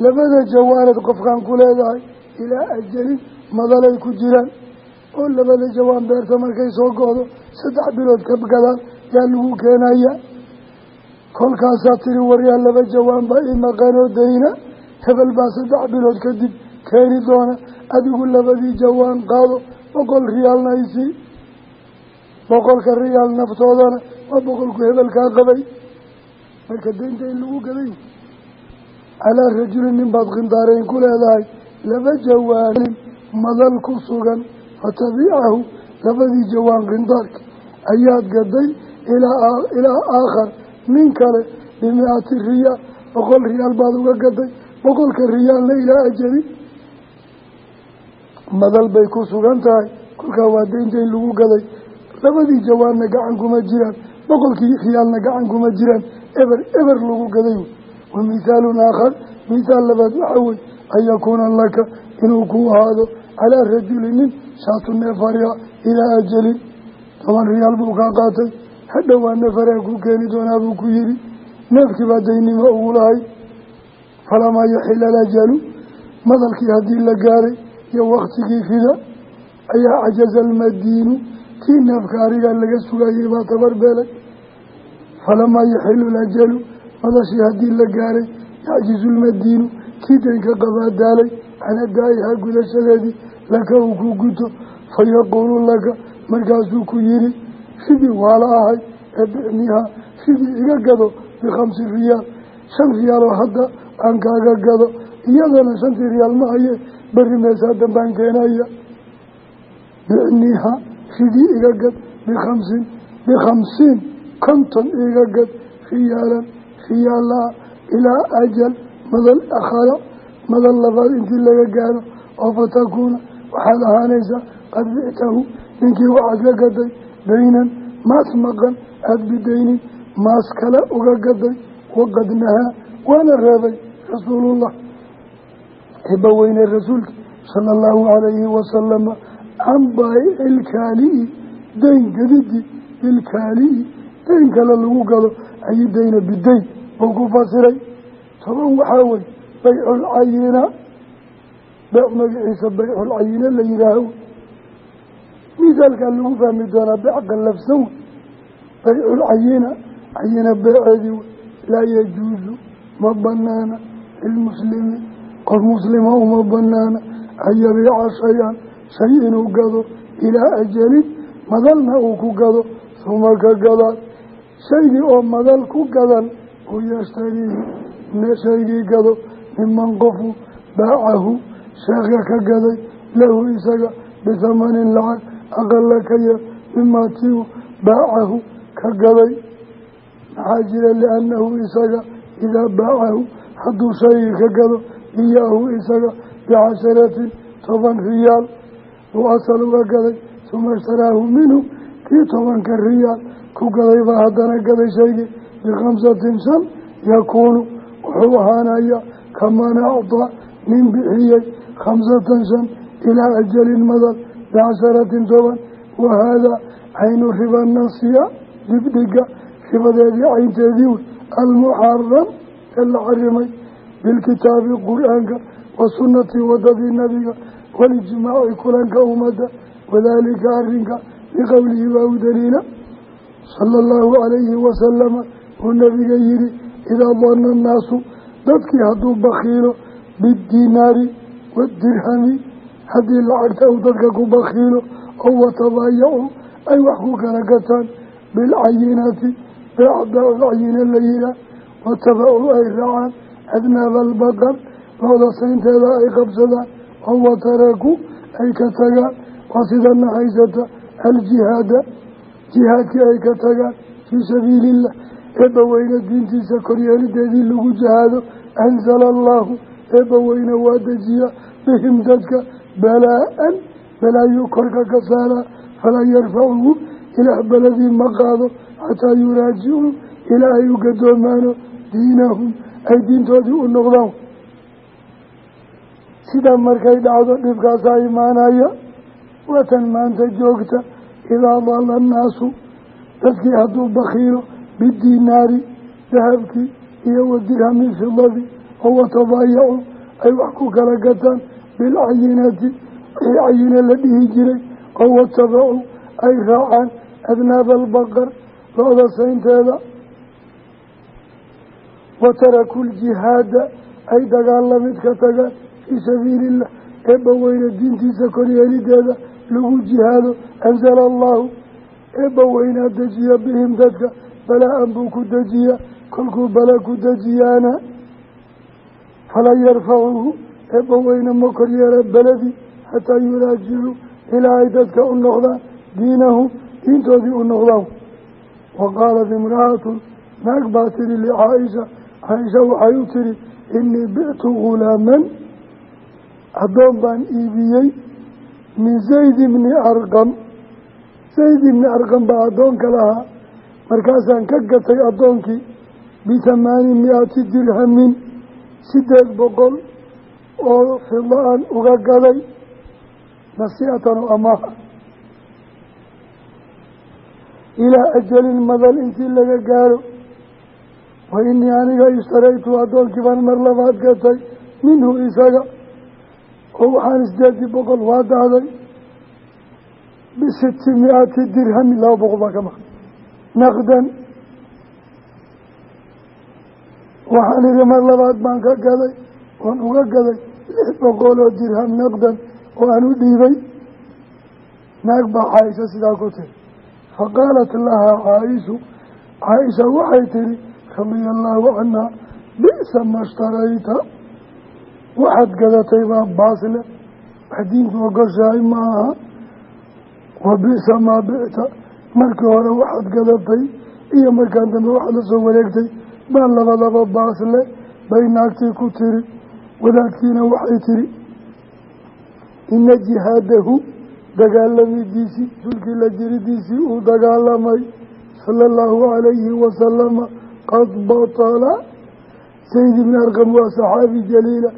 Speaker 1: labada jawaanad qofkaan ku leedahay ilaa ajalin madalay ku jiraan oo labada jawaan beerta markay soo go-do saddex bilood ka yaa lagu keenaya? Kolkaasaa tiri waryaa laba jawaan baa ii maqanoo dayna. Hebel baa saddex bilood kadib keeni doona. Adigu labadii jawaan qaado boqol riyaalna isii boqolka riyaal naftoodana waa boqolku hebelkaa qabay. Marka daynta in lagu gaday calaa rajulin nin baad khindaareyn ku leedahay laba jawaanin madal ku sugan fatabiicahu labadii jawaan khindaarka ayaad gaday ilaa aakhar. Nin kale bimiati riyaal boqol riyaal baad uga gaday boqolka riyaalna ilaa ajali madal bay ku sugan tahay kolkaa waa daynta in lagu gaday. Labadii jawaanna gacan kuma jiraan boqolkii riyaalna gacan kuma jiraan. Eber eber lagu gaday. Wa mithaalun aakhar mithaal labaad waxaa wey an yakuuna laka inuu ku ahaado calaa rajuli nin shaatu neefariha ilaa ajalin. Toban riyaal buu kaa qaatay hadhowaa neefariha kuu keeni doonaa buu ku yidhi. Neefkii baa daynimo ugu lahay. Falamaa yaxila alajalu madalkii haddii la gaaray iyo waktigii fida ayaa cajaza almadiinu. Kii neefka arigaa laga sugayay baa tabarbeelay falamaa yaxilu alajalu madashii haddii la gaaray yacjizu lmadiinu kii daynka qabaadaalay can adaa'ihaa gudashadeedii laka uu ku guto. Fayaquulu laka markaasuu ku yihi sidii waala ahay ee bicnihaa sidii iga gado bikhamsi riyaal. Shan riyaaloo hadda aan kaaga gado iyadana shantii riyaal ma haye beri meesaa dambaan keenaya. Bicnihaa sidii iga gad bikhamsin bikhamsiin konton iga gad riyaalan riyaallaa ilaa ajal madal akhara madal labaad intii laga gaaro oo fatakuuna waxaad ahaanaysaa qad bictahu ninkii waxaad ka gaday daynan maas maqan aada bidaynin maas kale uga gaday waqad nahaa waana reebay rasuulullah. Eebbaweyne rasuulki sala allahu calayhi wasalama can baayici ilkaali'i dayn gadidii bilkaali'i dayn kale lagu gado ayi dayna bidayn buu ku fasiray. Toban waxaa wey bayculcayina beec magaciisa bayculcayina la yihaaho misaalkaa lagu fahmi doonaa beec qallafsan wey bayculcayina cayina beeceedii wey laa yajuusu ma banaana lilmuslimi qof muslima uma banaana an yabiica shay-an shay inuu gado ilaa ajalin madalna uu ku gado suma ka gadaan. Shaygii oo madal ku gadan uu yashtariihi shaygii gado miman qofu baacahu sheekha ka gaday lahu isaga bithamanin lacag aqala ka yar mimaa tiu baacahu ka gaday maxaa jira liannahu isaga idaa baacahu hadduu shaygii ka gado iyaahu isaga bicasharatin toban riyaal uu asal uga gaday suma ishtaraahu minhu kii tobanka riyaal ku gaday baa haddana gaday shaygii bikhamsatin shan yakuunu wuxuu ahaanayaa kaman acdaa nin bixiyey khamsatan shan ilaa ajalin madal bicasharatin toban wahaadaa caynu riba nasiya dibdhiga ribadeedii caynteedii wey almuxaram ee la xarimay bilkitaabi qur'aanka wa sunnati wadadii nabiga walijmaaci kulanka ummadda wadaalika arrinka liqowlihi waa u daliila sala allahu calayhi wasalama uu nabiga yihi idaa dana annaasu dadkii hadduu bakiilo biddinaari wadirhami haddii lacagta uu dadka ku bakiilo oo watabaayacu ay wax ku kala gataan bilcayinati beecbaaculcayina la yihaah watabacu ay raacaan adnaaba albaqar looda saynteeda ay qabsadaan oo wataraku ay ka tagaan waa sidana haysata aljihaada jihaadkii ay ka tagaan fii sabiiliillah eebbaweyne diintiisa koryeelideedii lagu jihaado anzala allaahu eebbaweyne waa dejiya bihim dadka balaa-an balaayuu korka ka saaraa falaa yarfacuhu ilaah beladii ma qaado xataa yuraajicuu ilaa ay u gadoomaano diinahum ay diintoodii u noqdaan sidaa markay dhacdo dhibkaasaa imaanaya watan maanta joogta idaa dalla annaasu dadkii hadduu bakiilo bidiinaari dahabkii iyo wadirhami fidadii oo watadaayacu ay wax ku kala gataan bilcayinati wixii cayine la dhihi jiray oo watabacu ay raacaan adnaaba albaqar lo-da saynteeda. Wa taraku ljihaada ay dagaalamid ka tagaan fii sabiili illah eebba weyne diintiisa koryeelideeda lagu jihaado anzala allahu eebba weynaa dejiya bihim dadka balaa-an buu ku dejiyaa kolkuu bala ku dejiyaana. Falan yarfacuhu eebba weyne ma koryeela beladii xataa yuraajicuu ilaa ay dadka u noqdaan diinahum diintoodii u noqdaan wa qaalat imra'atun naag baa tidhi licaaisha caaisha waxay u tidhi inii bictu ghulaaman. Addoon baan iibiyey min zayd ibni arqam. Zayd ibni arqam baa addoonka lahaa. Markaasaan ka gatay addoonkii bithamaani mi-ati dirhamin sideed boqol oo fida-an uga gaday nasiatan oo amaaha ilaa ajalin madal intii laga gaaro wa inii aniga ishtaraytu addoonkii baan mar labaad gatay minhu isaga oo waxaan sideedii boqol waa dahday bisitti mi-ati dirhami laba boqol baa ka maqan. Naqdan waxaan idhi mar labaad baan ka gaday oon uga gaday lix boqol oo dirham naqdan oo aan u dhiibay. Naag baa caaisha sidaa ku tiri. Faqaalat lahaa caaishu caaisha waxay tihi radia allaahu canha bi'sa ma shtarayta waxaad gadatay baa baasle wax diinku ogoshahay ma aha wa bi'sa maa bicta markii hore waxaad gadatay iyo markaan dambe waxaad la soo wareegtay baa labadaba baasle bay naagtii ku tiri wadaadkiina waxay tiri ina jihaadahu dagaalamidiisii sulkii la jiridiisii uu dagaalamay sala allahu calayhi wasalama qad batala. Sayd ibni arqam waa saxaabi jaliila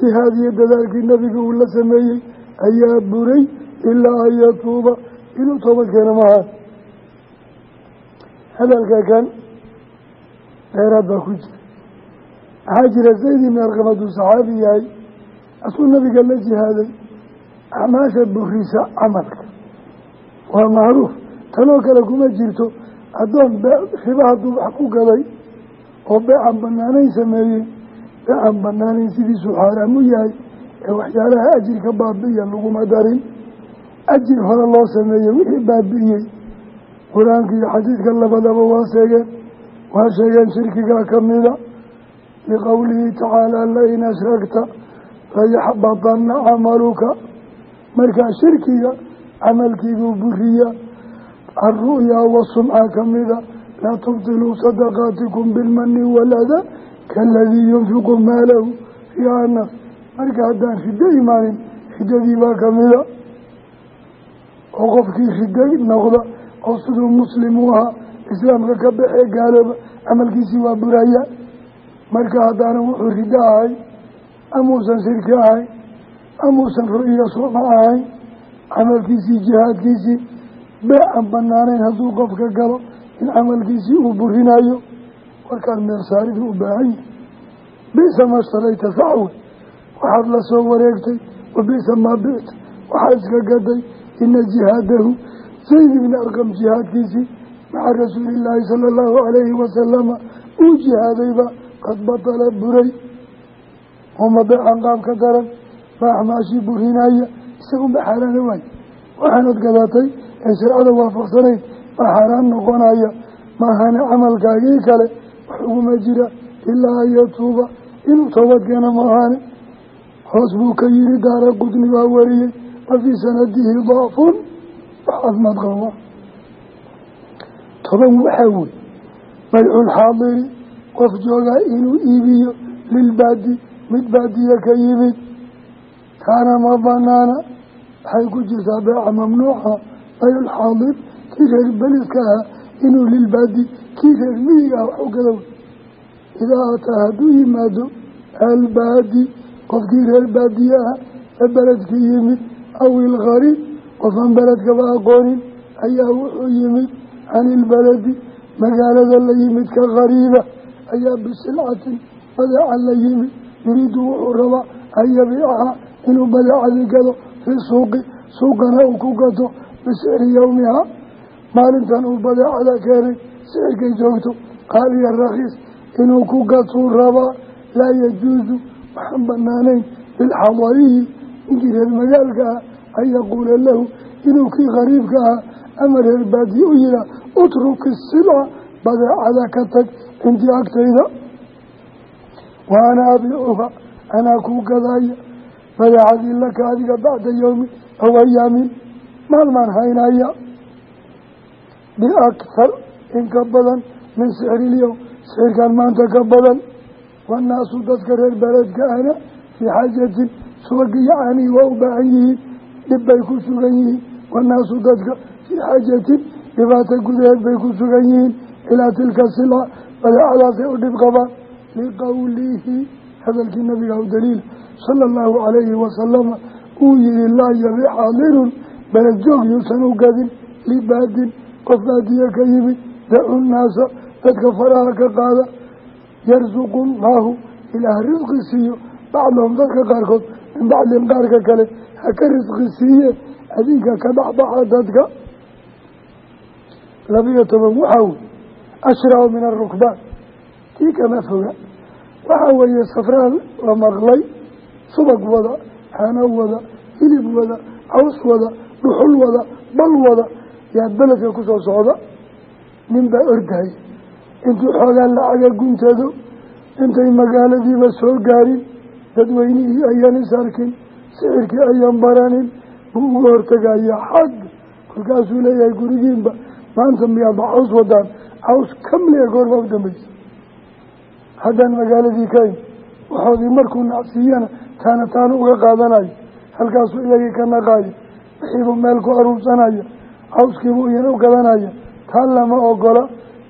Speaker 1: jihaad iyo dadaalkii nabiga uu la sameeyey ayaa buray ilaa an yatuuba. Inuu toobad keena mahaan hadalka kan dheeraad baa ku jira maxaa jira zayd ibni arqam hadduu saxaabi yahay asuu nabiga la jihaaday acmaasha burisa camalka. Waa macruuf tanoo kale kuma jirto addoon riba hadduu wax ku gaday oo beecan banaanayn sameeyey beecan banaanayn sidiisuu xaaraam u yahay ee waxyaalaha ajirka baabi'iya laguma darin. Ajir hore loo sameeyey wixii baabi'iyey qur'aanka iyo xadiidka labadaba waa sheegeen waa sheegeen shirkigaa kamida liqowlihi tacaala lain ashragta layaxbatanna camaluka markaa shirkiga camalkiibuu buriya alru'yaa wasumca kamida laa tubtiluu sadaqaatikum bilmani walada kaaladii yunfiqu maalahu riyaa nas marka haddaan riddo imaanin riddadii baa kamida oo qofkii riddo noqda oo siduu muslim u ahaa islaamka ka baxee gaalooba camalkiisii waa buraya marka haddaana wuxuu riddo ahay amuusan shirki ahayn amuusan ru'iya suma ahayn camalkiisii jihaadkiisii bee aan banaanayn hadduu qofka galo in camalkiisii uu burinayo. Warkaan meersaaridu u baahan bisa ma shtarayta sacwe waxaad la soo wareegtay wa bisa maa bicta waxaad iska gaday ina jihaadahu zayd ibni arqam jihaadkiisii maca rasuulillaahi sala allahu calayhi wasalama uu jihaadayba qad batala buray uma beecan qaab ka daran baa axmaashii burinaya isagunba xaaraana waay waxaanad gadatay ee sharcada waafaqsanayn baa xaaraan noqonaya maahane camalkaagii kale wax uguma jira ilaa an yatuuba inuu toobadkeena maahaane hoos buu ka yiri daara qudni baa wariyey wa fii sanadihi daafun wax caafimaad qaba toban waxaa wey bayculxaadiri qof joogaa inuu iibiyo lilbaadi mid baadiye ka yimid. Kaana ma banaana waxay ku jirtaa beeca mamnuuca bayulxaadir kii reer beliska ahaa inuu lilbaadi kii reer miyiga ah wax u gada wey idaa ataa hadduu yimaado albaadi qofkii reer baadiye ah ee beledkii yimid aw ilgariib qofaan beledkaba aqoonin ayaa wuxuu yimid cani ilbaladi magaalada la yimid ka qariiba ayaa bisilcatin badeeca la yimid yuriidu wuxuu rabaa an yabiicaha inuu badeecadii gado fii suuqi suuqana uu ku gato bisicri yowmihaa maalintan uu badeecada keenay sicirkay joogto. Qaaliya rakhiis inuu ku gatuu rabaa laa yajuusu waxaan banaanayn lilxadariyi ninkii reer magaalka ah an yaquula lahu inuu kii qariibka ah ama reer baadiye u yihaa utruki silca badeecada ka tag intii agtayda wa ana abiicuha anaa kuu gadaya badeecadii laka adiga bacda yowmin aw ayaamin maalmaan haynaya? Biakthar in ka badan min sixri ilyowm sixirkan maanta ka badan wannaasu dadka reer beledka ana fii xaajatin subagi iyo caanihi waa u baahan yihiin dhib bay ku sugan yihiin. Wannaasu dadka fii xaajatin dhibaata gudaheed bay ku yihiin. Ilaa tilka silca badeecadaasay u dhib qabaan liqowlihi hadalkii nabiga u daliila sala allahu calayhi wasalama uu yihi laa yabi xaadirun beled joog yuusan u gadin libaadin qof baadiye ka yimid dacu nnaasa dadka faraha ka qaada yarsuqu llaahu ilaah risqi siiyo bacdahum dadka qaarkood min bacdin qaarka kale ha ka risqi siiye adinka ka dhexbaxa dadka. Labiyo toban ashracu min arukbaan tii kama foga. Waxaa weeye safraan la maqlay subag wada xano wada hilib wada caws wada dhuxul wada bal wada yaa beledka ku soo socda? Nin baa ordahay intuu xoogaa lacaga guntado intay magaaladiiba soo gaarin dadweynihii ayaan is arkin sixirkii ayaan baranin buu uga hortegayaa xag kolkaasuu leeyahay gurigiinba maanta miyaadba caws wadaan caws kamliga goorba u dambaysa haddaan magaaladii kayn waxoodii markuu nacsiiyana taana taanu uga qaadanayo halkaasuu iyagii ka naqaayo wixiibuu meel ku aruursanaya cawskiibuu iyana u gadanaya taa lama ogola.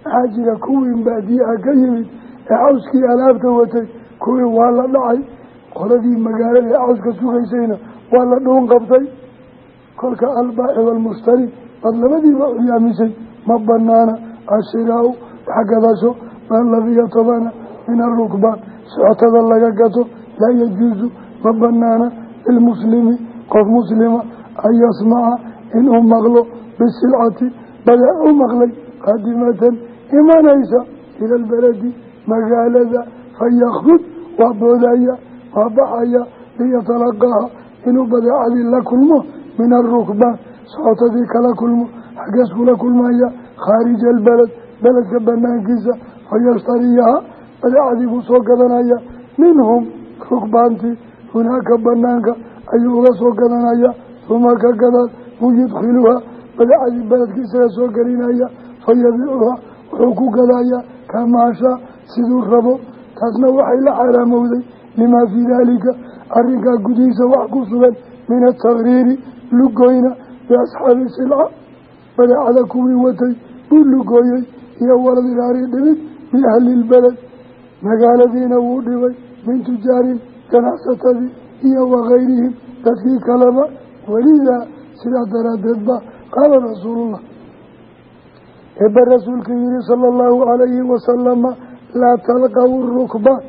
Speaker 1: Maxaa jira kuwii baadiyaha ka yimid ee cawskii alaabta watay kuwii waa la dhacay qoladii magaalada ee cawska sugaysayna waa la dhuun qabtay. Kolka albaaci waalmushtari baad labadiiba cuyaamisay ma banaana ashiraau wax gadasho baan labiyo tobana min arukbaan socotada laga gato laa yajuusu ma banaana lilmuslimi qof muslima an yasmaca inuu maqlo bisilcati badeec u maqlay qaadimatan imanaysa ila albaladi magaalada. Fayakrud waa boodaya waa baxaya liyatalaqaaha inuu badeecadii la kulmo min arukbaan socotadii kala kulmo xaggees kulmaya khaarija albaled beledka banaankiisa fayashtariyaha badeecadii buu soo gadanaya minhum rukbaantii hunaaka banaanka ayuu uga soo gadanaya uma ka gadaal buu yudkhiluhaa badeecadii beledka isaga soo gelinaya fayabiicuhaa wuxuu ku gadayaa kamaashaa siduu rabo taasna waxay la xaaraamowday limaa fii daalika arrinkaa gudihiisa wax ku sugan min ataqriiri lugoyna biasxaabi silca badeecada kuwii watay buu lugooyey iyo waladiraari dhibid biahli lbeled magaaladiina wuu dhibay min tujaarin ganacsatadii iyo wakayrihim dadkii kaleba welidaa sidaa daraaddeed ba qaala rasuulullah. Eebba rasuulka yihi sala allahu calayhi wasalama laa talqaw rukbaan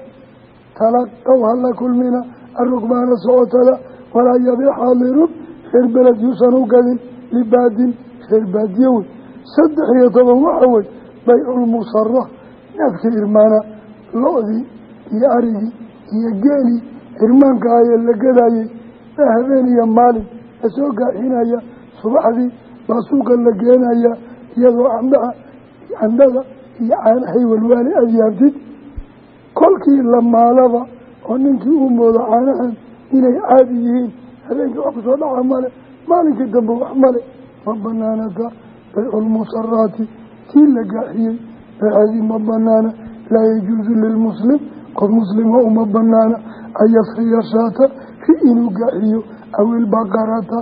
Speaker 1: talaqaw hala kulmina arukbaana socotada walaa yabi xaadirun reer beled yuusan u gadin libaadin reer baadiye wey saddex iyo toban waxa wey bayculmusara neefkii irmaana lo-dii iyo arigii iyo geelii irmaanka ayee la gadayey baa habeen iyo maalin la soo gaaxinaya subaxdii baa suuqa la geenaya iyadoo cambaha candhada iyo caanahay walwaali aada yaabtid. Kolkii la maalaba oo ninkii uu moodo caanahan inay caadi yihiin habeenkii wax ku soo dhaca male maalinkii dambe wax male ma banaanata bayculmusaraati tii la gaaxiyey beecadii ma banaana laa yajuusu lilmuslim qof muslima uma banaana an yasriya shaata ri inuu gaaxiyo aw ilbaqarata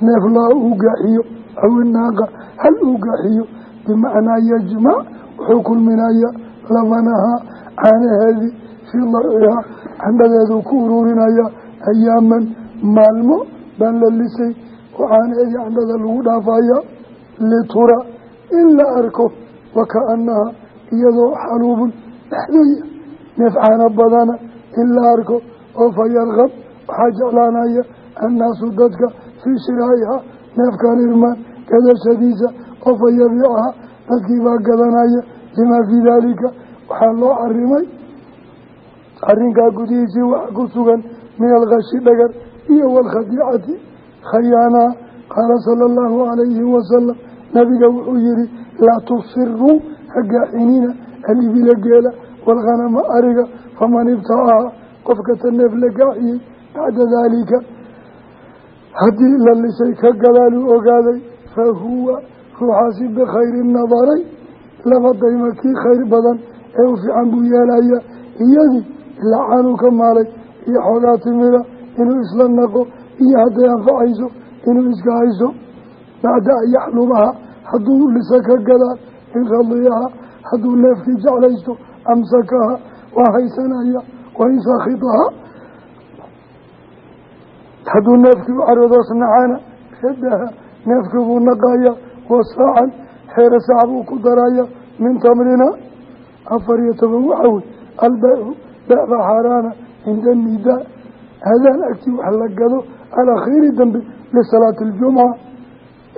Speaker 1: neeflaa uu gaaxiyo aw inaaqa hal uu gaaxiyo bimacnaa yajmac wuxuu kulminaya labanahaa caanaheedii fii darcihaa candhadeeduu ku ururinaya ayaaman maalmo baan la lisay waxaanaedi candhada lagu dhaafaya litura in la arko wakaanaha iyadoo xaluubun dhexdaya neef caano badana in la arko oo fa yarkab waxaa jeclaanaya annaasu dadka fii shiraa'iha neefkan irmaan gadashadiisa oo fa yabiicaha dadkiibaa gadanaya limaa fii daalika waxaa loo xarimay arrinkaa gudihiisii waxa ku sugan min alkashi dhagar iyo waalkhadiicati khayaanaa qaala sala allahu calayhi wasalam nabiga wuxuu yihi laa tusiruu hagaaxinina alibila geela waalghanama ariga faman ibtaacaha qofka ta neef la gaaxiyey bacda daalika. Haddii la lisay ka gadaaluu ogaaday fa huwa ruuxaasi bikhayri nadaray laba dayma kii khayr badan ee u fiican buu yeelaya iyadii ilaa caanuu ka maalay iyo xoogaa timida inuu isla naqo iyo hadday anfacayso inuu iska hayso bacda an yaxlubaha hadduu lisa ka gadaan in radiyaha hadduu neefkii jeclaysto amsakaha waa haysanaya wain sakitaha hadduu neefkii u caroodoos nacana radaha neefkii buu naqaya wasaacan xeero sac buu ku daraya min tamrina. Afar iyo toban waxa wey albeycu beecda xaaraana cinda nidaa. Agtii wax la gado alakhiiri dambe lisalaati aljumca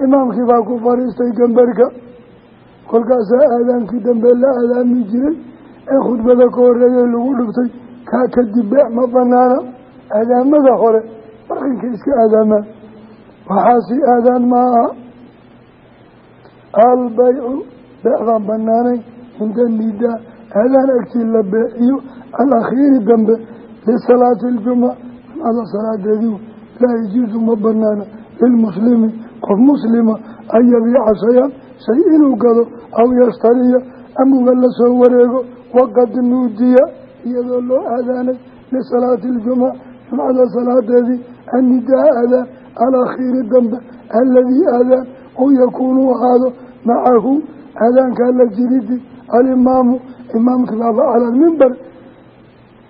Speaker 1: imaamkii baa ku fadhiistay gambarka kolkaasaa aadaankii dambe la aadaami jiray ee khudbada ka horeeyay lagu dhuftay kaa kadib beec ma banaana aadaamada hore barqinka iska aadaamaan waxaasi aadaan ma aha albeycu beecdaan banaanayn cinda nidaa aadaan agtii la beeciyo alakhiiri dambe lisalaati aljumca jumcada salaadeedii laa yajuusu ma banaana lilmuslimi qof muslima an yabiica shay-an shay inuu gado aw yashtariya amuga la soo wareego waqad nuudiya iyadoo loo aadaanay lisalaati aljumca jumcada salaadeedii annidaa aadaan alakhiiri dambe aladii aadaan ou yakuunu ahaado macahu aadaankaa la jiridi alimaamu imaamkii baaba cala almimbar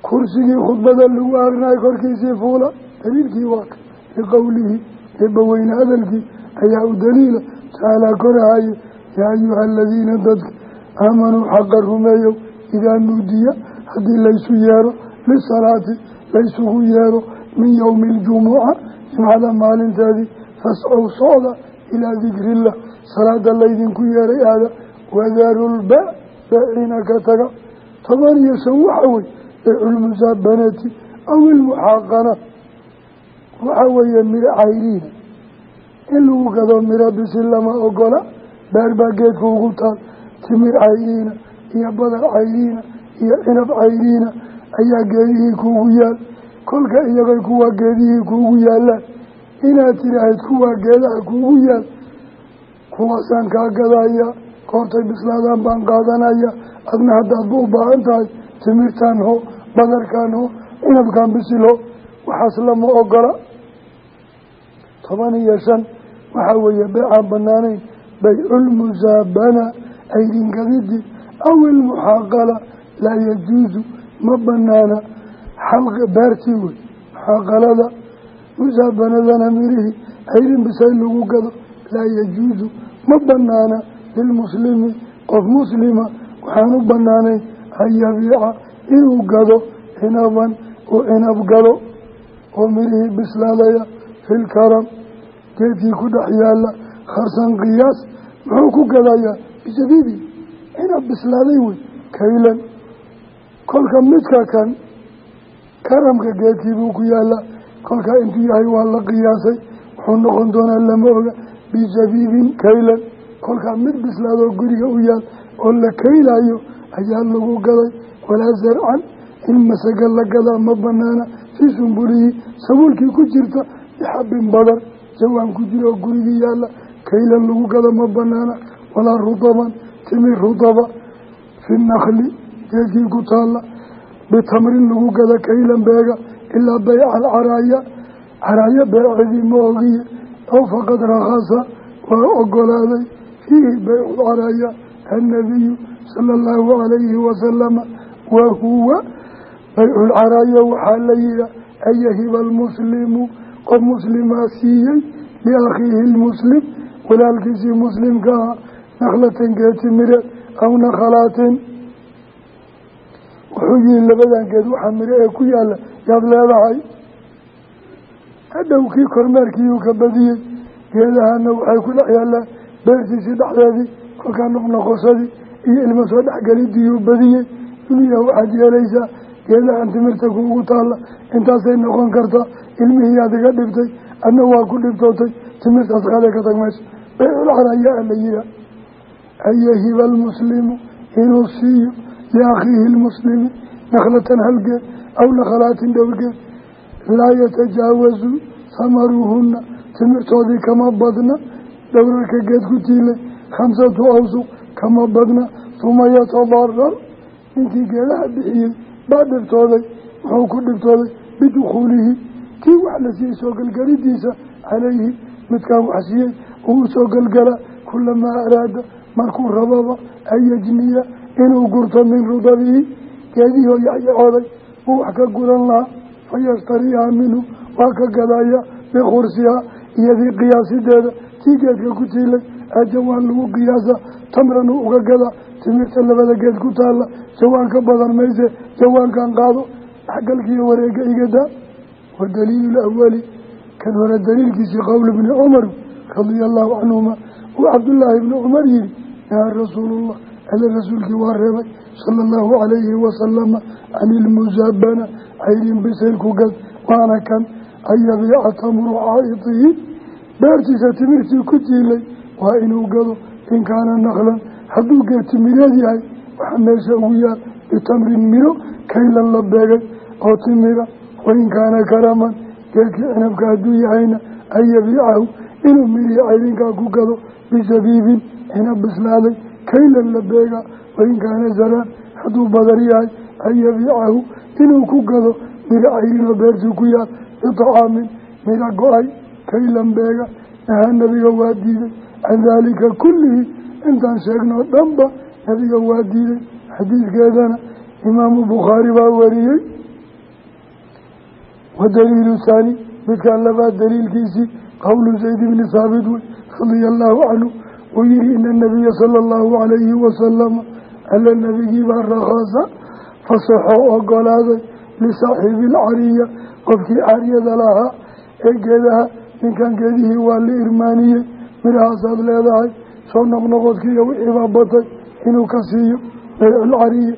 Speaker 1: kursigii khudbada daliilkii waa ka liqowlihi eebbaweyne hadalkii ayaa u daliila tacaalaa korahaye yaa ayuha aladiina dadka aamanuu xaqa rumeeyow idaa nuudiya haddii laysu yeero lisalaati laysugu yeero min yowmi aljumuca jimcada maalinteedii fascow socda ilaa dikriillah salaada laydinku yeeray aada wadaarulba beeciina ka taga toban iyo shan waxa wey beeculmusaabanati aw ilmuxaaqana waxa weeye miro cayriina in lagu gado miro bisil lama ogola beer baa geedka ugu taal. Timir cayriina iyo badar cayriina iyo cinab cayriina ayaa geedihii kuugu yaal. Kolka iyagay kuwaa geedihii kuugu yaalaan. Inaad tidhaahid kuwaa geedaha kuugu yaal. Kuwaasaan kaa gadaya koortay bislaadaan baan qaadanaya. Adna haddaad ba u baahan tahay timirtaan ho badarkaan ho cinabkaan bisil waxaas lama ogola? Toban iyo shan waxaa weeye beecaan banaanayn bayculmusaabana aydingadidi aw ilmuxaaqala laa yajuusu ma banaana xalqi beertii wey muxaaqalada musaabanadana mirihii aydin bisay lagu gado laa yajuusu ma banaana lilmuslimi qof muslima waxaan u banaanayn an yabiica inuu gado cinaban uu cinab galo oo mirihii bislaadaya fi lkaram geedkii ku dhex yaalla kharsan qiyaas muxuu ku gadayaa bisabiibi cinab bislaaday wey kaylan. Kolka midka kan karamka geedkii buu ku yaalaa kolkaa intuu yahay waa la qiyaasay wuxuu noqon doonaa lama oga bisabiibin kaylan. Kolkaa mid bislaadoo guriga u yaal oo la kaylaayo ayaa lagu gaday walaa zarcan in masaga la gadaa ma banaana fii sumbulihi sabuulkii ku jirta bixabin badar. Jawaan ku jira oo gurigii yaalla kaylan lagu gado ma banaana walaa rudaban timir rudaba. Fi nakli geedkii ku taalla bitamrin lagu gado kaylan beega ilaa bayca alcaraaya caraaya beecedii ma ogiye oo faqad rakhasa waa ogolaaday. Fiihi baycu lcaraaya annabiyu sala allahu calayhi wasalama bayculcaraaya waxaa la yihaa an yahiba almuslimu qof muslimaa siiyey liakhiihi lmuslim. Walaalkiisii muslimka ah nakhlatan geeti mireed aw nakhalaatin wuxuu yihi labadan geed waxaa mire ee ku yaalla yaad leedahay. Hadhow kii kormeerkiiyuu ka badiyey geedahana waxay ku dhex yaalaan beertiisii dhexdeedii kolkaa noqnoqosadii iyo ilmo soo dhexgelidiiyuu badiyey. Duniya waxaad yeelaysaa geedahan timirta kuugu taalla. Intaasay noqon kartaa ilmihii aad iga dhibtay adna waa ku dhibtootay timirtaas qaade ka tag mayso bayculcan ayaa la yihaa ayahiba almuslimu inuu siiyo liakhiihi lmuslimi nakhlatan halgeed aw nakhalaatin dhowrgeed laa yatajaawazu hamaruhunna timirtoodii kama badna dhowrarka geed ku tiilay khamsatu awsuq kama badna huma yatadarar ninkii geedaha bixiyey baa dhibtooday wuxuu ku dhibtooday bidukhuulihi kii wax la siiyey soo gelgelidiisa calayhi midkaan wax siiyey uu u soo gelgelaa kulamaa araada markuu rababa an yajniya inuu gurto min rudabihi geedihii oo yaxyacooday uu wax ka guran lahaa fayashtariihaa minhu waa ka gadaya bikursihaa iyadii qiyaasideeda tii geedka ku tiilay ajawaan lagu qiyaasa tamran uga gadaa timirta labada geed ku taalla jawaan ka badan mayse jawaankan qaado dhexgalkiiyo wareega igadaa wa daliilu lawali kan hore daliilkiisii qowl ibni cumar radia allahu canhuma uu cabdullaahi ibni cumar yihi nahaa rasuulullah ala rasuulkii waa reebay sala allahu calayhi wasalama can ilmusaabana cayrin bisaylku gad waana kan an yabiica tamru caa'idihi beertiisa timirtii ku jiilay waa inuu gado in kaana hadduu geed timireed yahay waxaa meesha ugu yaal bitamrin miro kaylan la beegay oo timira wain kaana karaman geedkii cinabka hadduu yahayna an yabiicahu inuu mirihii cayrinkaa ku gado bisabiibin cinab bislaaday kaylan la beega wain kaana zaraan hadduu badar yahay an yabiicahu inuu ku gado miro cayrinoo beertuu ku yaal bitacaamin miro go'ay kaylan beega nahaa waa diiday can daalika kullihi intaan sheegnoo dhanba nabiga waa diiday xadiidkeedana imaamu bukhaari baa wariyey. Wa daliilu thaani midkaan labaad daliilkiisii qowlu zayd bni haabit wey radia allaahu canhu uu yihi ina anabiya sala allahu calayhi wasalama alla nabigii baa rakhaasa fasaxoo ogolaaday lisaaxiibi alcariya qofkii cariyada lahaa ee geedaha ninkan geedihii waa la irmaaniyey midhahaasaad leedahay soo noqnoqodkii iyo wixiibaa batay inuu ka siiyo bayculcariya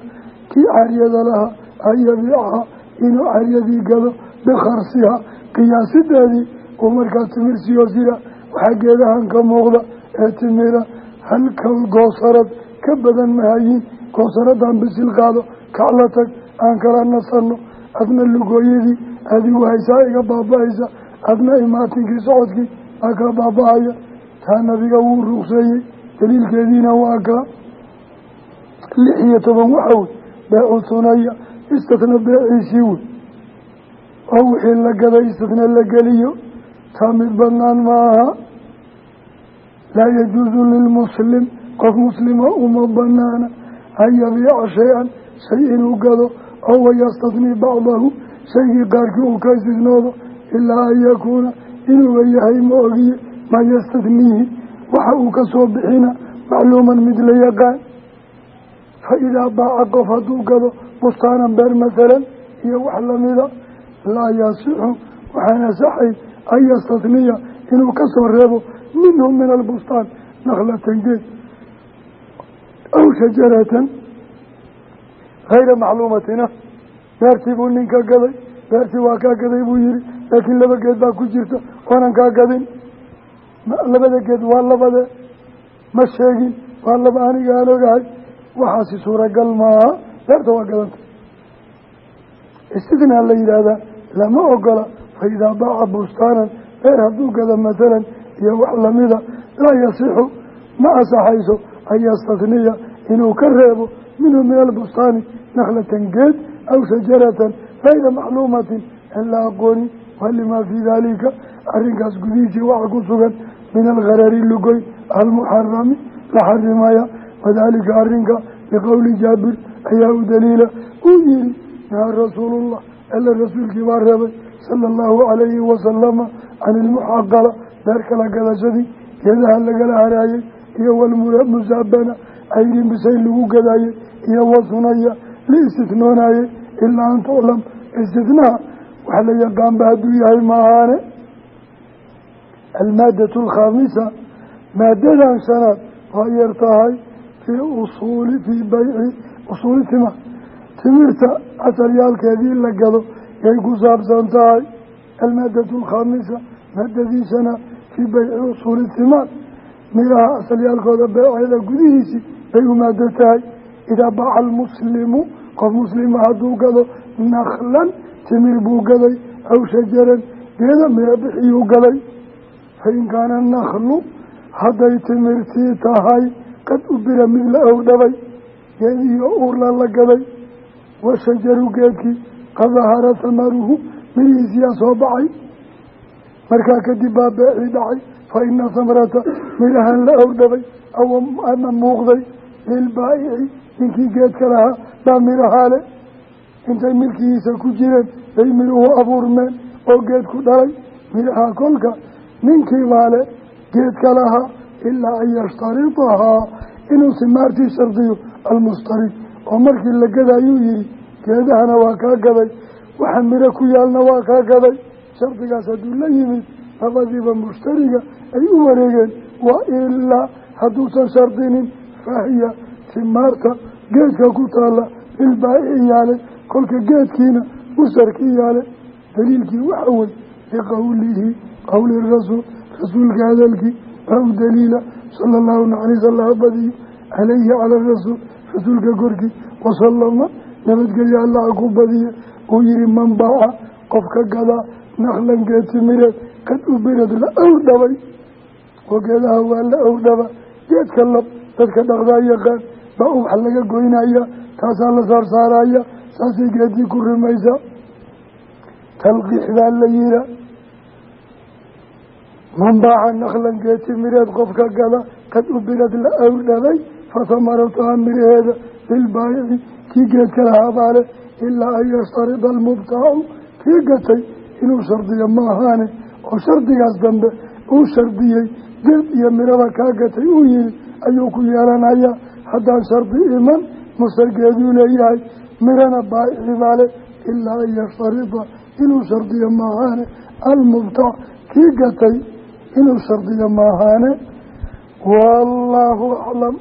Speaker 1: kii cariyada lahaa an yabiicaha inuu cariyadii gado bikharsiha qiyaasideedii uu markaa timir siiyoo sira waxaa geedahan ka muuqda ee timira. Halka goosarad ka badan mahayiin goosaradan bisil qaado kacla tag aan kala nasanno adna lugooyadii adigu haysaa iga baaba-aysa adna imaatinkii socodkii aa ka baaba-aya taa nabiga wuu ruqseeyey daliilkeediina waa kaa lix iyo toban waxa wey beecu sunaya istitna beeciisii wey oo wixii la gaday istitna la geliyo. Taa mid badnaan maaha. Laa yajuusu lilmuslim qof muslima uma banaana an yabiica shay-an shay inuu gado oo wayastatnii bacdahu shaygii qaarkii uu ka istisnoodo ilaa an yakuuna inuuba yahay ma ogiye maa yastatniihi waxa uu ka soo bixina macluuman mid la yaqaan. Fa idaa baaca qof hadduu gado bustaanan beer masalan iyo wax lamida laa yasixu waxaan asaxay an yastatniya inuu ka soo reebo minhu min albustaan nakhlatan geed aw shajaratan hayra macluumatina. Beertii buu ninka gaday beertii waa kaa gaday buu yihi laakiin laba geed baa ku jirta oonan kaa gadin labada geed waa labade ma sheegin waa laba aniga aan ogahay. Waxaasi suuragal maaha beerta waa gadanta. Istitnaa la yidhaahdaa lama ogola fa idaa baaca bustaanan beer hadduu gado masalan iyo wax lamida laa yasixu. Ma asaxayso an yastatniya inuu ka reebo minhu min albustaani nakhlatan geed aw shajaratan hayra macluumatin an la aqoonin. Walimaa fii daalika arrinkaas gudihiisii waxa ku sugan min algarari lugoy almuxarami la xarimaya wadaalika arrinka liqowli jaabir ayaa u daliila uu yihi nahaa rasuulullah alla rasuulkii baa reebay sala allahu calayhi wasalama can ilmuxaqala beer kala gadashadii geedaha lagala haraayey iyo walmusaabana ayrin bisayn lagu gadaayey iyo wasunaya la istitnoonaayey ilaa an tuclam istitnaa wax la yaqaanba hadduu yahay maahaane almaadatu alkhaamisa maadadan shanaad waa yar tahay fii usuuli fii bayci usuuli tima timirta asalyaalkeedii la gado yay ku saabsan tahay almaadatu alkhaamisa maadadii shanaad fii bayci usuuli timaar miraha asalyaalkooda beeceeda gudihiisii bay u maado tahay idaa baaca almuslimu qof muslima hadduu gado naklan timir buu gaday aw shajaran geeda mira bixiyuu gaday fain kaana naklu hadday timirtii tahay qad ubira mid la owdhabay geediyo uurla la gaday washajaru geedkii qad dahara hamaruhu mirihiisiyaa soo baxay. Markaa kadib baa beecii dhacay fa ina samrata mirahan la owdhabay ama muuqday. Lilbaa'ici ninkii geedka lahaa baa mirahaa le intay milkigiisa ku jireen bay miruhu abuurmeen oo geedku dhalay. Miraha kolka ninkii baale geedka lahaa ilaa an yashtaridahaa inuu simaartii shardiyo almustarid oo markii la gadayuu yihi geedahana waa kaa gaday. Waxa miro ku yaalna waa kaa gaday. Shardigaas hadduu la yimid labadiiba mushtariga ay u wareegeen. Wa ilaa hadduusan shardinin fahiya simaarta geedka ku taalla lilbaa'ici yaale kolka geedkiina mustarkii yaale. Daliilkii waxa wey liqowlihi qowli rasuul rasuulka hadalkii baa u daliila sala allahu naxariis allaha badiyo calayhi cala rasuul rasuulka korkii wasalama nabadgelyo allaha ku badiya uu yihi man baaca qof ka gadaa naklan geed timireed qad ubirad la owdhabay oo geedaha waa la owdhaba geedka lab dadka dhaqdaa yaqaan baa ubax laga goynaya taasaa la saarsaaraya saasay geedii ku rimaysaa talqiix la yihaa man baaca naklan geetimireed qofka gada qad ubirad la awdhabay fasamaratuhaa miraheeda lilbaayici kii geedka lahabaale ilaa an yashtarida almubtaacu kii gatay inuu shardiyo maahaane oo shardigaas dambe uu shardiyey geed iyo mirada kaa gatay uu yihi ayuu ku yeelanayaa haddaan shardi iman musargeeduu leeyahay mirana baayici baale ilaa an yashtarida inuu shardiyo maahaane almubtac kii gatay inuu shardiyo maahaane wallaahu aclam